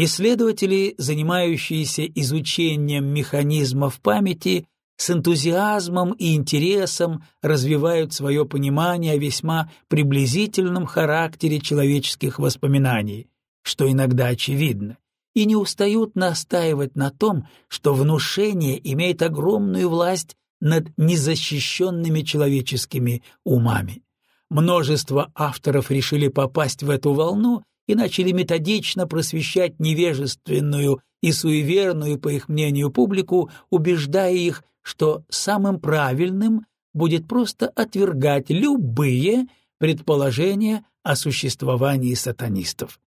Исследователи, занимающиеся изучением механизмов памяти, с энтузиазмом и интересом развивают свое понимание о весьма приблизительном характере человеческих воспоминаний, что иногда очевидно, и не устают настаивать на том, что внушение имеет огромную власть над незащищенными человеческими умами. Множество авторов решили попасть в эту волну и начали методично просвещать невежественную и суеверную, по их мнению, публику, убеждая их, что самым правильным будет просто отвергать любые предположения о существовании сатанистов.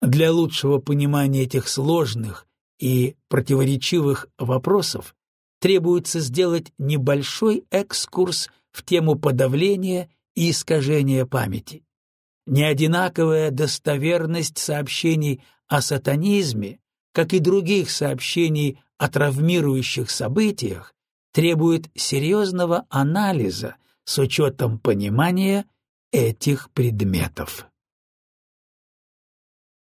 Для лучшего понимания этих сложных и противоречивых вопросов требуется сделать небольшой экскурс в тему подавления и искажения памяти неодинаковая достоверность сообщений о сатанизме, как и других сообщений о травмирующих событиях, требует серьезного анализа с учетом понимания этих предметов.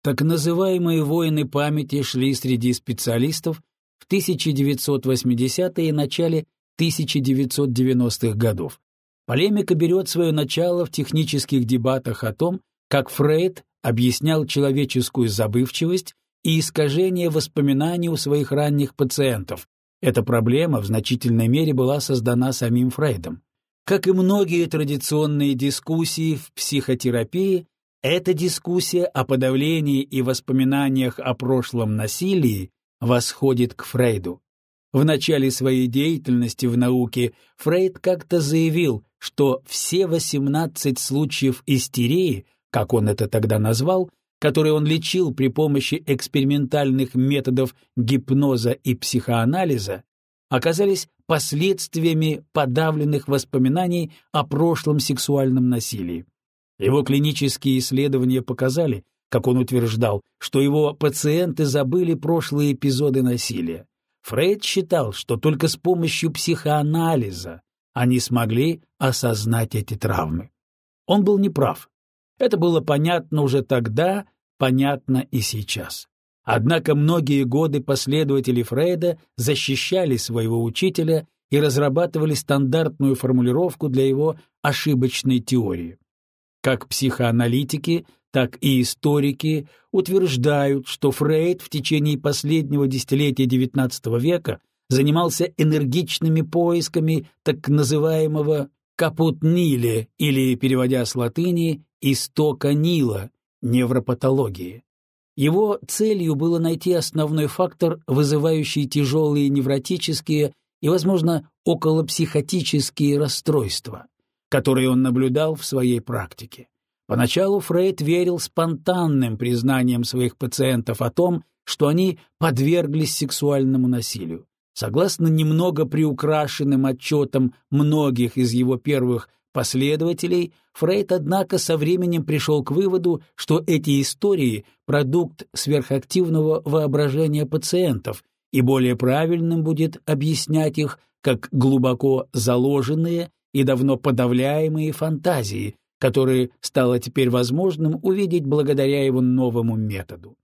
Так называемые войны памяти шли среди специалистов в 1980-е и начале 1990-х годов, Полемика берет свое начало в технических дебатах о том, как Фрейд объяснял человеческую забывчивость и искажение воспоминаний у своих ранних пациентов. Эта проблема в значительной мере была создана самим Фрейдом. Как и многие традиционные дискуссии в психотерапии, эта дискуссия о подавлении и воспоминаниях о прошлом насилии восходит к Фрейду. В начале своей деятельности в науке Фрейд как-то заявил, что все 18 случаев истерии, как он это тогда назвал, которые он лечил при помощи экспериментальных методов гипноза и психоанализа, оказались последствиями подавленных воспоминаний о прошлом сексуальном насилии. Его клинические исследования показали, как он утверждал, что его пациенты забыли прошлые эпизоды насилия. Фрейд считал, что только с помощью психоанализа они смогли осознать эти травмы. Он был неправ. Это было понятно уже тогда, понятно и сейчас. Однако многие годы последователи Фрейда защищали своего учителя и разрабатывали стандартную формулировку для его ошибочной теории. Как психоаналитики, так и историки утверждают, что Фрейд в течение последнего десятилетия XIX века занимался энергичными поисками так называемого «капут Ниле» или, переводя с латыни, «истока Нила» невропатологии. Его целью было найти основной фактор, вызывающий тяжелые невротические и, возможно, околопсихотические расстройства, которые он наблюдал в своей практике. Поначалу Фрейд верил спонтанным признаниям своих пациентов о том, что они подверглись сексуальному насилию. Согласно немного приукрашенным отчетам многих из его первых последователей, Фрейд, однако, со временем пришел к выводу, что эти истории — продукт сверхактивного воображения пациентов, и более правильным будет объяснять их как глубоко заложенные и давно подавляемые фантазии, которые стало теперь возможным увидеть благодаря его новому методу.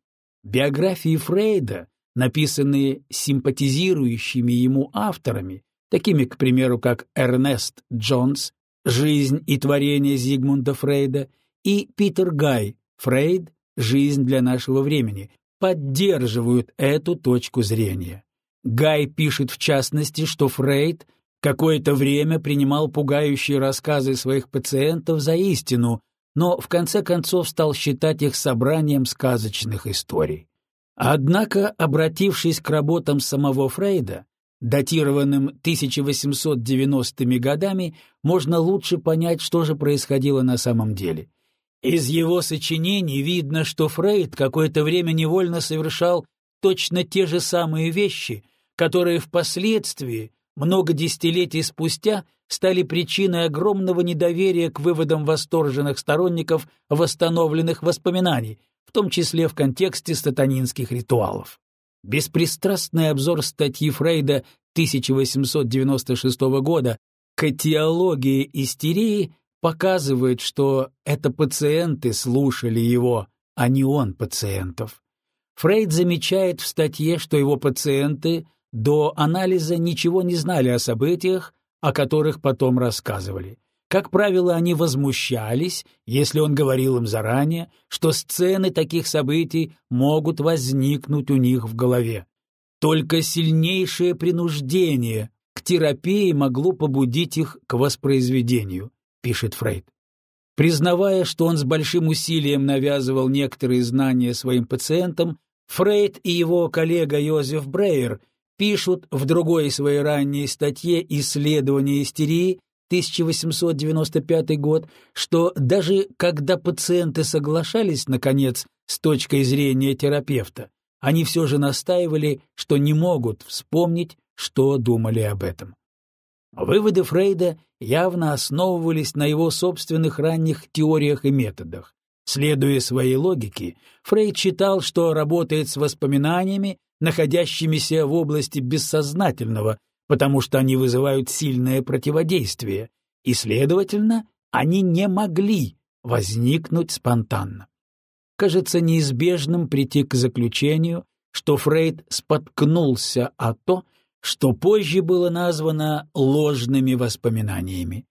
Биографии Фрейда, написанные симпатизирующими ему авторами, такими, к примеру, как Эрнест Джонс «Жизнь и творение Зигмунда Фрейда» и Питер Гай «Фрейд. Жизнь для нашего времени», поддерживают эту точку зрения. Гай пишет в частности, что Фрейд — Какое-то время принимал пугающие рассказы своих пациентов за истину, но в конце концов стал считать их собранием сказочных историй. Однако, обратившись к работам самого Фрейда, датированным 1890-ми годами, можно лучше понять, что же происходило на самом деле. Из его сочинений видно, что Фрейд какое-то время невольно совершал точно те же самые вещи, которые впоследствии, много десятилетий спустя, стали причиной огромного недоверия к выводам восторженных сторонников восстановленных воспоминаний, в том числе в контексте сатанинских ритуалов. Беспристрастный обзор статьи Фрейда 1896 года к этиологии истерии показывает, что это пациенты слушали его, а не он пациентов. Фрейд замечает в статье, что его пациенты до анализа ничего не знали о событиях, о которых потом рассказывали. Как правило, они возмущались, если он говорил им заранее, что сцены таких событий могут возникнуть у них в голове. Только сильнейшее принуждение к терапии могло побудить их к воспроизведению, пишет Фрейд. Признавая, что он с большим усилием навязывал некоторые знания своим пациентам, Фрейд и его коллега Йозеф Брейер пишут в другой своей ранней статье «Исследование истерии» 1895 год, что даже когда пациенты соглашались, наконец, с точкой зрения терапевта, они все же настаивали, что не могут вспомнить, что думали об этом. Выводы Фрейда явно основывались на его собственных ранних теориях и методах. Следуя своей логике, Фрейд считал, что работает с воспоминаниями, находящимися в области бессознательного, потому что они вызывают сильное противодействие, и, следовательно, они не могли возникнуть спонтанно. Кажется неизбежным прийти к заключению, что Фрейд споткнулся о то, что позже было названо ложными воспоминаниями.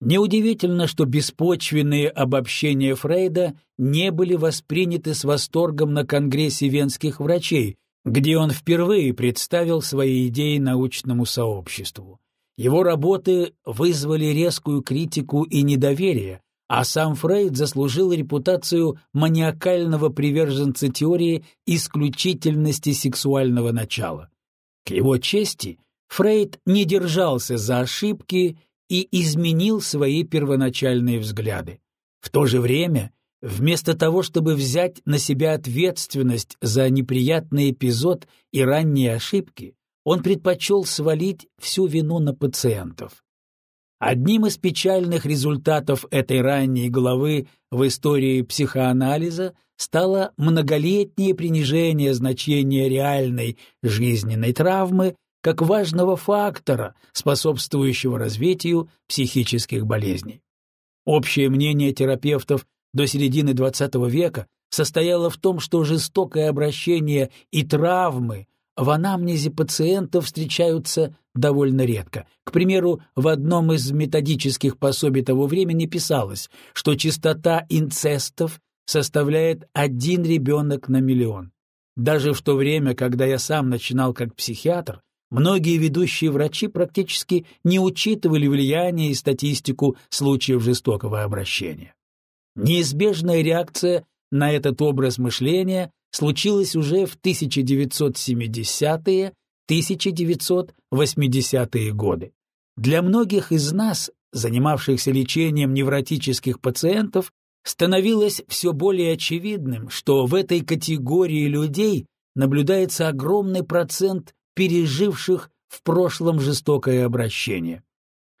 Неудивительно, что беспочвенные обобщения Фрейда не были восприняты с восторгом на Конгрессе венских врачей, где он впервые представил свои идеи научному сообществу. Его работы вызвали резкую критику и недоверие, а сам Фрейд заслужил репутацию маниакального приверженца теории исключительности сексуального начала. К его чести, Фрейд не держался за ошибки и изменил свои первоначальные взгляды. В то же время Вместо того, чтобы взять на себя ответственность за неприятный эпизод и ранние ошибки, он предпочел свалить всю вину на пациентов. Одним из печальных результатов этой ранней главы в истории психоанализа стало многолетнее принижение значения реальной жизненной травмы как важного фактора, способствующего развитию психических болезней. Общее мнение терапевтов до середины XX века состояла в том, что жестокое обращение и травмы в анамнезе пациентов встречаются довольно редко. К примеру, в одном из методических пособий того времени писалось, что частота инцестов составляет один ребенок на миллион. Даже в то время, когда я сам начинал как психиатр, многие ведущие врачи практически не учитывали влияние и статистику случаев жестокого обращения. Неизбежная реакция на этот образ мышления случилась уже в 1970-е, 1980-е годы. Для многих из нас, занимавшихся лечением невротических пациентов, становилось все более очевидным, что в этой категории людей наблюдается огромный процент переживших в прошлом жестокое обращение.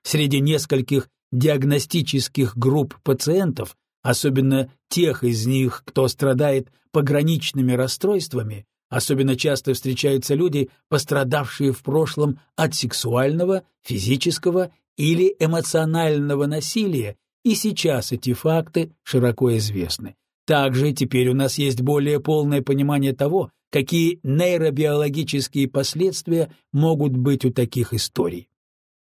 Среди нескольких диагностических групп пациентов особенно тех из них, кто страдает пограничными расстройствами, особенно часто встречаются люди, пострадавшие в прошлом от сексуального, физического или эмоционального насилия, и сейчас эти факты широко известны. Также теперь у нас есть более полное понимание того, какие нейробиологические последствия могут быть у таких историй.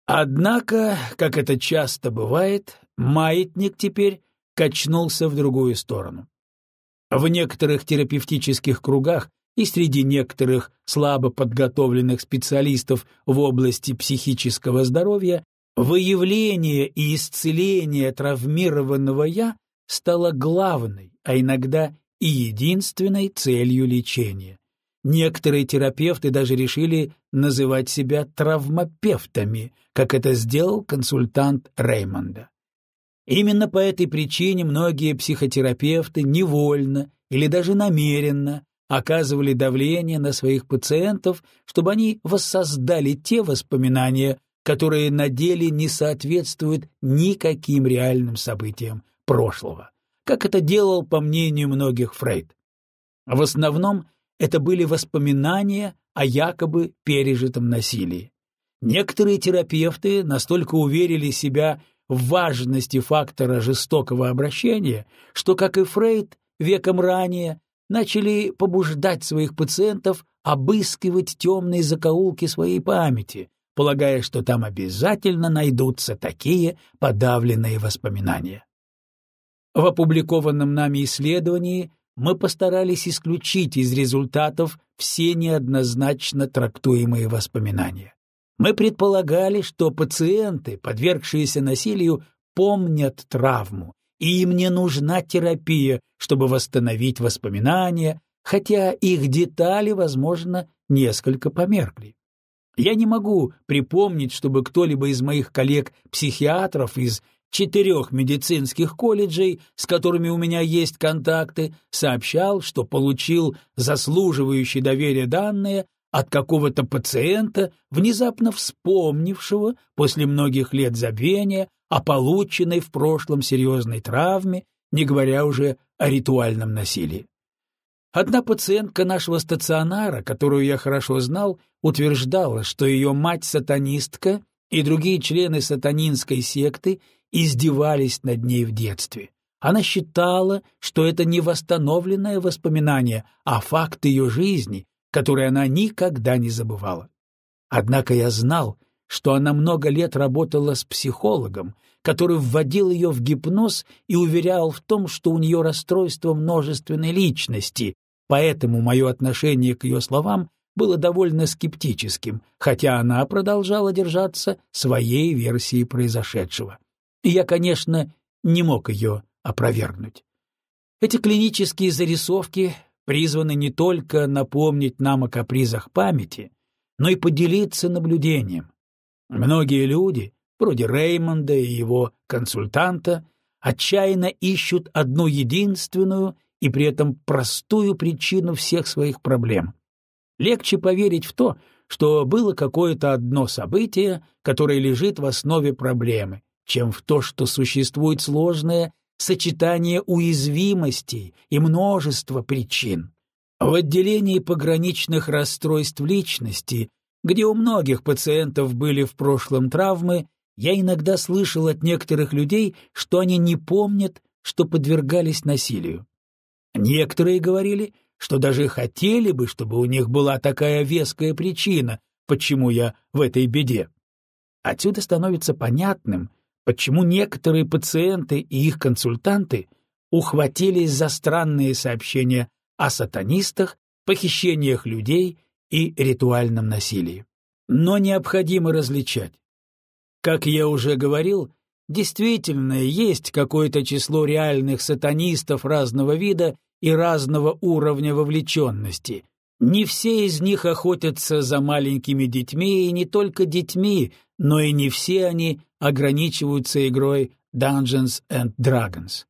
Однако, как это часто бывает, маятник теперь качнулся в другую сторону. В некоторых терапевтических кругах и среди некоторых слабо подготовленных специалистов в области психического здоровья выявление и исцеление травмированного «я» стала главной, а иногда и единственной целью лечения. Некоторые терапевты даже решили называть себя травмопевтами, как это сделал консультант Реймонда. Именно по этой причине многие психотерапевты невольно или даже намеренно оказывали давление на своих пациентов, чтобы они воссоздали те воспоминания, которые на деле не соответствуют никаким реальным событиям прошлого, как это делал, по мнению многих, Фрейд. В основном это были воспоминания о якобы пережитом насилии. Некоторые терапевты настолько уверили себя важности фактора жестокого обращения, что, как и Фрейд веком ранее, начали побуждать своих пациентов обыскивать темные закоулки своей памяти, полагая, что там обязательно найдутся такие подавленные воспоминания. В опубликованном нами исследовании мы постарались исключить из результатов все неоднозначно трактуемые воспоминания. Мы предполагали, что пациенты, подвергшиеся насилию, помнят травму, и им не нужна терапия, чтобы восстановить воспоминания, хотя их детали, возможно, несколько померкли. Я не могу припомнить, чтобы кто-либо из моих коллег-психиатров из четырех медицинских колледжей, с которыми у меня есть контакты, сообщал, что получил заслуживающие доверия данные от какого-то пациента, внезапно вспомнившего после многих лет забвения о полученной в прошлом серьезной травме, не говоря уже о ритуальном насилии. Одна пациентка нашего стационара, которую я хорошо знал, утверждала, что ее мать-сатанистка и другие члены сатанинской секты издевались над ней в детстве. Она считала, что это не восстановленное воспоминание, а факт ее жизни, который она никогда не забывала. Однако я знал, что она много лет работала с психологом, который вводил ее в гипноз и уверял в том, что у нее расстройство множественной личности, поэтому мое отношение к ее словам было довольно скептическим, хотя она продолжала держаться своей версии произошедшего. И я, конечно, не мог ее опровергнуть. Эти клинические зарисовки призваны не только напомнить нам о капризах памяти, но и поделиться наблюдением. Многие люди, вроде Реймонда и его консультанта, отчаянно ищут одну единственную и при этом простую причину всех своих проблем. Легче поверить в то, что было какое-то одно событие, которое лежит в основе проблемы, чем в то, что существует сложное сочетание уязвимостей и множество причин. В отделении пограничных расстройств личности, где у многих пациентов были в прошлом травмы, я иногда слышал от некоторых людей, что они не помнят, что подвергались насилию. Некоторые говорили, что даже хотели бы, чтобы у них была такая веская причина, почему я в этой беде. Отсюда становится понятным, почему некоторые пациенты и их консультанты ухватились за странные сообщения о сатанистах, похищениях людей и ритуальном насилии. Но необходимо различать. Как я уже говорил, действительно есть какое-то число реальных сатанистов разного вида и разного уровня вовлеченности. Не все из них охотятся за маленькими детьми, и не только детьми, но и не все они ограничиваются игрой Dungeons and Dragons.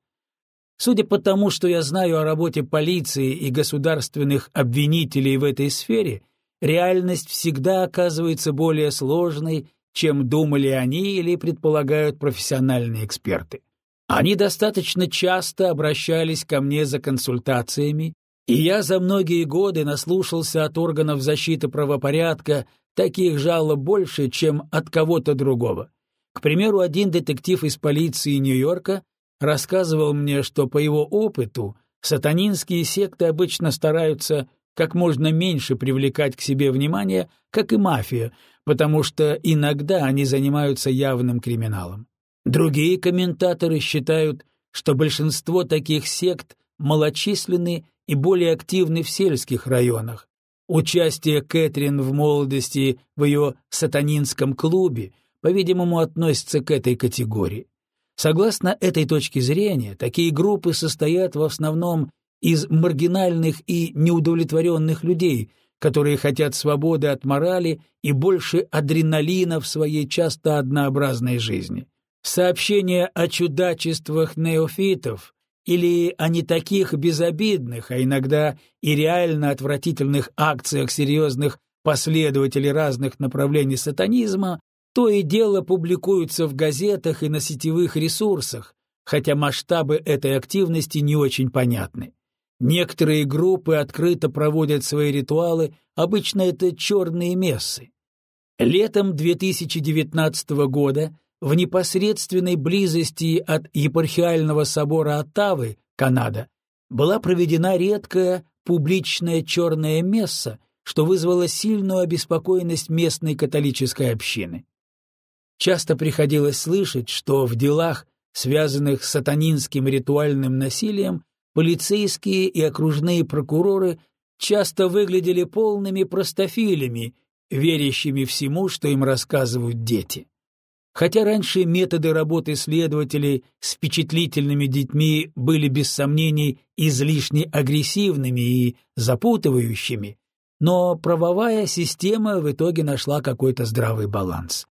Судя по тому, что я знаю о работе полиции и государственных обвинителей в этой сфере, реальность всегда оказывается более сложной, чем думали они или предполагают профессиональные эксперты. Они достаточно часто обращались ко мне за консультациями, и я за многие годы наслушался от органов защиты правопорядка таких жалоб больше, чем от кого-то другого. К примеру, один детектив из полиции Нью-Йорка рассказывал мне, что по его опыту сатанинские секты обычно стараются как можно меньше привлекать к себе внимание, как и мафия, потому что иногда они занимаются явным криминалом. Другие комментаторы считают, что большинство таких сект малочисленны и более активны в сельских районах. Участие Кэтрин в молодости в ее сатанинском клубе, по-видимому, относится к этой категории. Согласно этой точке зрения, такие группы состоят в основном из маргинальных и неудовлетворенных людей, которые хотят свободы от морали и больше адреналина в своей часто однообразной жизни. Сообщения о чудачествах неофитов или о не таких безобидных, а иногда и реально отвратительных акциях серьезных последователей разных направлений сатанизма то и дело публикуются в газетах и на сетевых ресурсах, хотя масштабы этой активности не очень понятны. Некоторые группы открыто проводят свои ритуалы, обычно это черные мессы. Летом 2019 года в непосредственной близости от епархиального собора Оттавы, Канада, была проведена редкая публичная черная месса, что вызвало сильную обеспокоенность местной католической общины. Часто приходилось слышать, что в делах, связанных с сатанинским ритуальным насилием, полицейские и окружные прокуроры часто выглядели полными простофилями, верящими всему, что им рассказывают дети. Хотя раньше методы работы следователей с впечатлительными детьми были без сомнений излишне агрессивными и запутывающими, но правовая система в итоге нашла какой-то здравый баланс.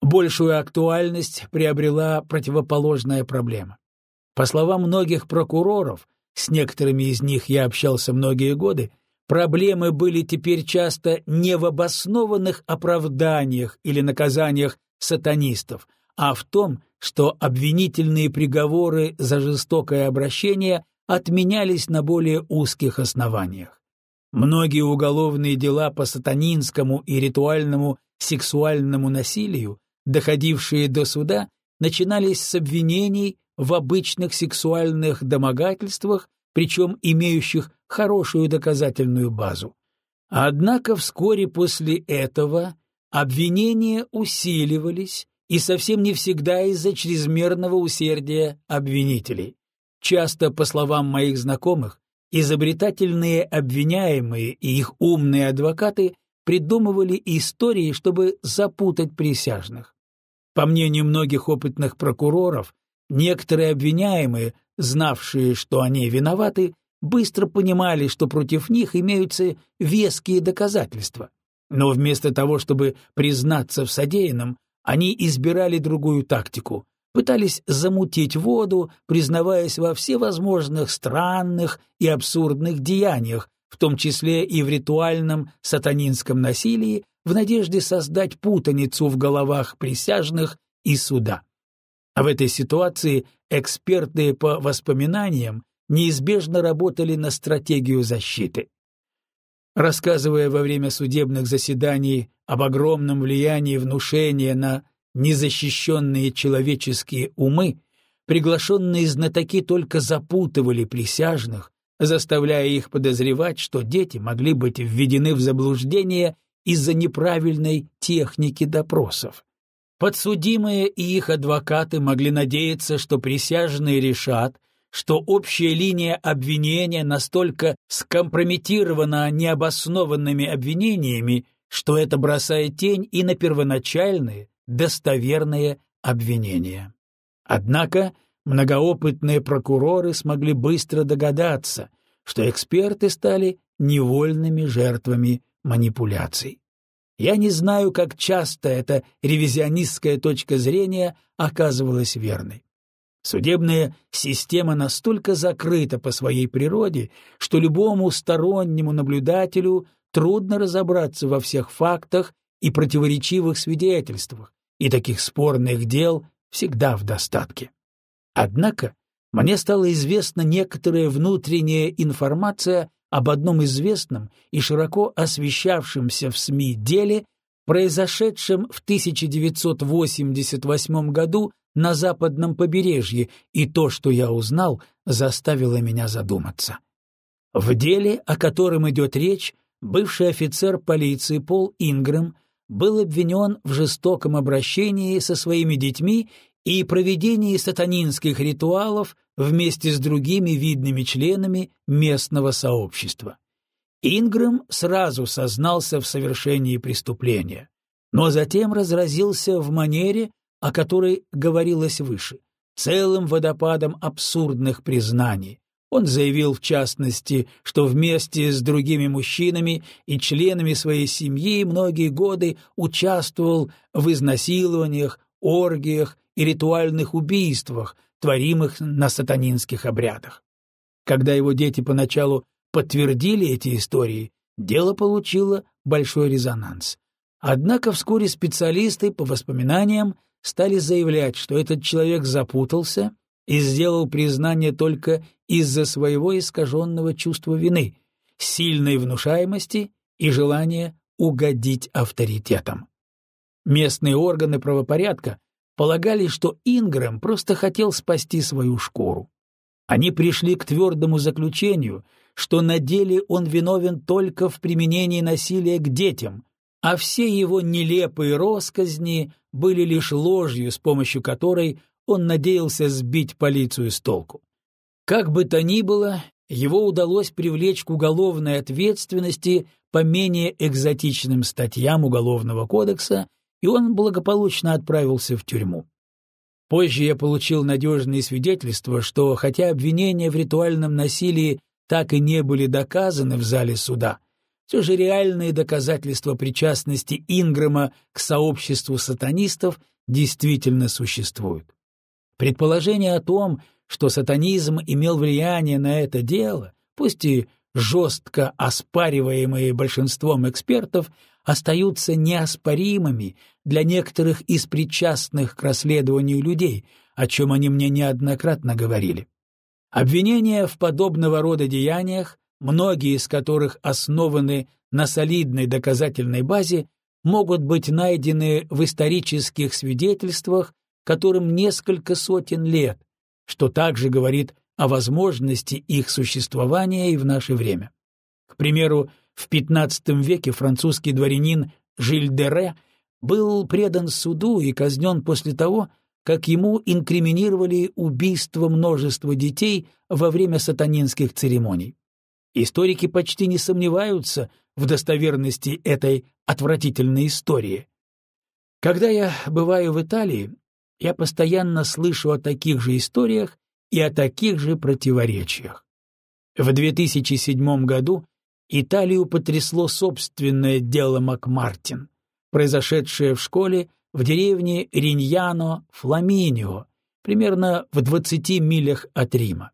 Большую актуальность приобрела противоположная проблема. По словам многих прокуроров, с некоторыми из них я общался многие годы, проблемы были теперь часто не в обоснованных оправданиях или наказаниях сатанистов, а в том, что обвинительные приговоры за жестокое обращение отменялись на более узких основаниях. Многие уголовные дела по сатанинскому и ритуальному сексуальному насилию доходившие до суда, начинались с обвинений в обычных сексуальных домогательствах, причем имеющих хорошую доказательную базу. Однако вскоре после этого обвинения усиливались, и совсем не всегда из-за чрезмерного усердия обвинителей. Часто, по словам моих знакомых, изобретательные обвиняемые и их умные адвокаты придумывали истории, чтобы запутать присяжных. По мнению многих опытных прокуроров, некоторые обвиняемые, знавшие, что они виноваты, быстро понимали, что против них имеются веские доказательства. Но вместо того, чтобы признаться в содеянном, они избирали другую тактику, пытались замутить воду, признаваясь во всевозможных странных и абсурдных деяниях, в том числе и в ритуальном сатанинском насилии, в надежде создать путаницу в головах присяжных и суда. А в этой ситуации эксперты по воспоминаниям неизбежно работали на стратегию защиты. Рассказывая во время судебных заседаний об огромном влиянии внушения на незащищенные человеческие умы, приглашенные знатоки только запутывали присяжных, заставляя их подозревать, что дети могли быть введены в заблуждение из-за неправильной техники допросов. Подсудимые и их адвокаты могли надеяться, что присяжные решат, что общая линия обвинения настолько скомпрометирована необоснованными обвинениями, что это бросает тень и на первоначальные, достоверные обвинения. Однако многоопытные прокуроры смогли быстро догадаться, что эксперты стали невольными жертвами манипуляций. Я не знаю, как часто эта ревизионистская точка зрения оказывалась верной. Судебная система настолько закрыта по своей природе, что любому стороннему наблюдателю трудно разобраться во всех фактах и противоречивых свидетельствах, и таких спорных дел всегда в достатке. Однако мне стала известна некоторая внутренняя информация об одном известном и широко освещавшемся в СМИ деле, произошедшем в 1988 году на западном побережье, и то, что я узнал, заставило меня задуматься. В деле, о котором идет речь, бывший офицер полиции Пол Ингрэм был обвинен в жестоком обращении со своими детьми и проведении сатанинских ритуалов вместе с другими видными членами местного сообщества. Ингрэм сразу сознался в совершении преступления, но затем разразился в манере, о которой говорилось выше, целым водопадом абсурдных признаний. Он заявил, в частности, что вместе с другими мужчинами и членами своей семьи многие годы участвовал в изнасилованиях, оргиях и ритуальных убийствах, творимых на сатанинских обрядах. Когда его дети поначалу подтвердили эти истории, дело получило большой резонанс. Однако вскоре специалисты, по воспоминаниям, стали заявлять, что этот человек запутался и сделал признание только из-за своего искаженного чувства вины, сильной внушаемости и желания угодить авторитетам. Местные органы правопорядка полагали, что Ингрэм просто хотел спасти свою шкуру. Они пришли к твердому заключению, что на деле он виновен только в применении насилия к детям, а все его нелепые росказни были лишь ложью, с помощью которой он надеялся сбить полицию с толку. Как бы то ни было, его удалось привлечь к уголовной ответственности по менее экзотичным статьям Уголовного кодекса, и он благополучно отправился в тюрьму. Позже я получил надежные свидетельства, что хотя обвинения в ритуальном насилии так и не были доказаны в зале суда, все же реальные доказательства причастности Ингрэма к сообществу сатанистов действительно существуют. Предположение о том, что сатанизм имел влияние на это дело, пусть и жестко оспариваемые большинством экспертов, остаются неоспоримыми для некоторых из причастных к расследованию людей, о чем они мне неоднократно говорили. Обвинения в подобного рода деяниях многие из которых основаны на солидной доказательной базе, могут быть найдены в исторических свидетельствах, которым несколько сотен лет, что также говорит о возможности их существования и в наше время. К примеру, в XV веке французский дворянин Жиль был предан суду и казнен после того, как ему инкриминировали убийство множества детей во время сатанинских церемоний. Историки почти не сомневаются в достоверности этой отвратительной истории. Когда я бываю в Италии, я постоянно слышу о таких же историях и о таких же противоречиях. В 2007 году Италию потрясло собственное дело Макмартин, произошедшее в школе в деревне Риньяно, Фламинио, примерно в 20 милях от Рима.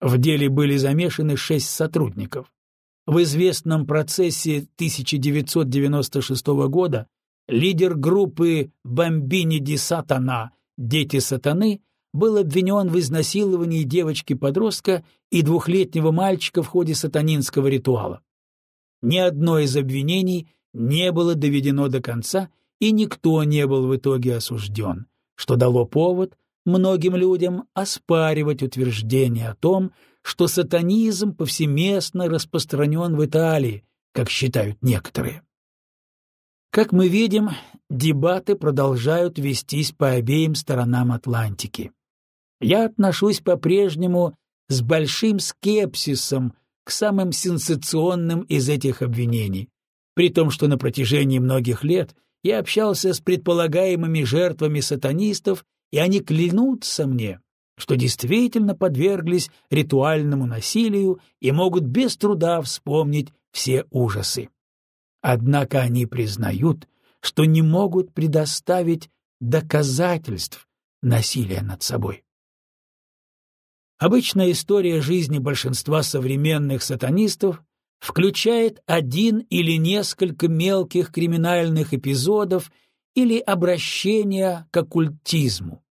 В деле были замешаны шесть сотрудников. В известном процессе 1996 года лидер группы «Бомбини ди Сатана» «Дети сатаны» был обвинен в изнасиловании девочки-подростка и двухлетнего мальчика в ходе сатанинского ритуала. Ни одно из обвинений не было доведено до конца, и никто не был в итоге осужден, что дало повод многим людям оспаривать утверждение о том, что сатанизм повсеместно распространен в Италии, как считают некоторые. Как мы видим, дебаты продолжают вестись по обеим сторонам Атлантики. Я отношусь по-прежнему с большим скепсисом к самым сенсационным из этих обвинений, при том, что на протяжении многих лет я общался с предполагаемыми жертвами сатанистов и они клянутся мне, что действительно подверглись ритуальному насилию и могут без труда вспомнить все ужасы. Однако они признают, что не могут предоставить доказательств насилия над собой. Обычная история жизни большинства современных сатанистов включает один или несколько мелких криминальных эпизодов или обращения к оккультизму.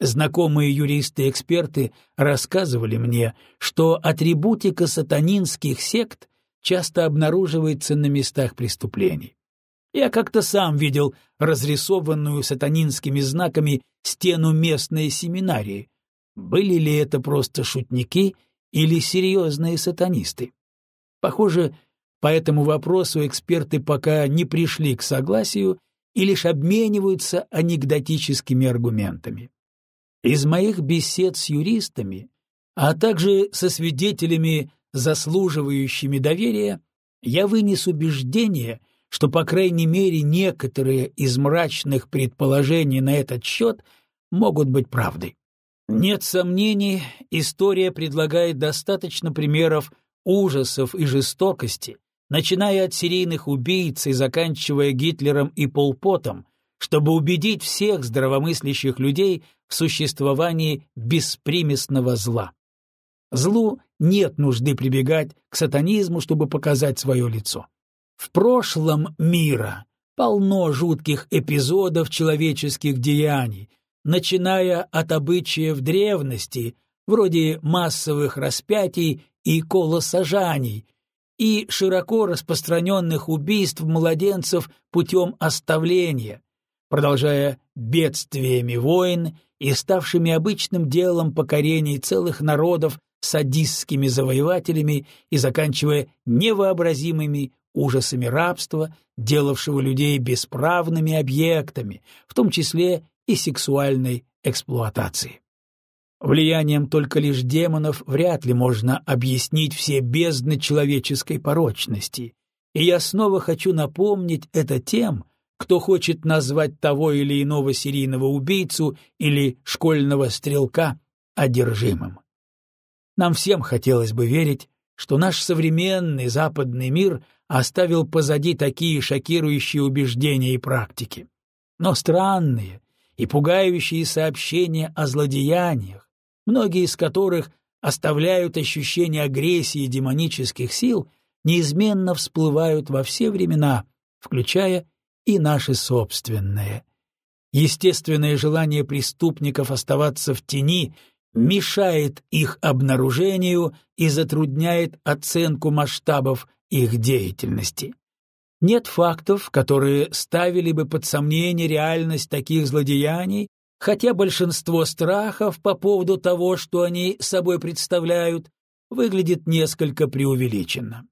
Знакомые юристы и эксперты рассказывали мне, что атрибутика сатанинских сект часто обнаруживается на местах преступлений. Я как-то сам видел разрисованную сатанинскими знаками стену местной семинарии. Были ли это просто шутники или серьезные сатанисты? Похоже, по этому вопросу эксперты пока не пришли к согласию и лишь обмениваются анекдотическими аргументами. Из моих бесед с юристами, а также со свидетелями, заслуживающими доверия, я вынес убеждение, что, по крайней мере, некоторые из мрачных предположений на этот счет могут быть правдой. Нет сомнений, история предлагает достаточно примеров ужасов и жестокости, начиная от серийных убийц и заканчивая Гитлером и Полпотом, чтобы убедить всех здравомыслящих людей в существовании беспримесного зла. Злу нет нужды прибегать к сатанизму, чтобы показать свое лицо. В прошлом мира полно жутких эпизодов человеческих деяний, начиная от обычаев древности, вроде массовых распятий и колосажаний, и широко распространенных убийств младенцев путем оставления, продолжая бедствиями войн и ставшими обычным делом покорений целых народов садистскими завоевателями и заканчивая невообразимыми ужасами рабства, делавшего людей бесправными объектами, в том числе и сексуальной эксплуатации. Влиянием только лишь демонов вряд ли можно объяснить все бездны человеческой порочности, и я снова хочу напомнить это тем, кто хочет назвать того или иного серийного убийцу или школьного стрелка одержимым. Нам всем хотелось бы верить, что наш современный западный мир оставил позади такие шокирующие убеждения и практики. Но странные и пугающие сообщения о злодеяниях, многие из которых оставляют ощущение агрессии демонических сил, неизменно всплывают во все времена, включая и наши собственные. Естественное желание преступников оставаться в тени мешает их обнаружению и затрудняет оценку масштабов их деятельности. Нет фактов, которые ставили бы под сомнение реальность таких злодеяний, хотя большинство страхов по поводу того, что они собой представляют, выглядит несколько преувеличенно.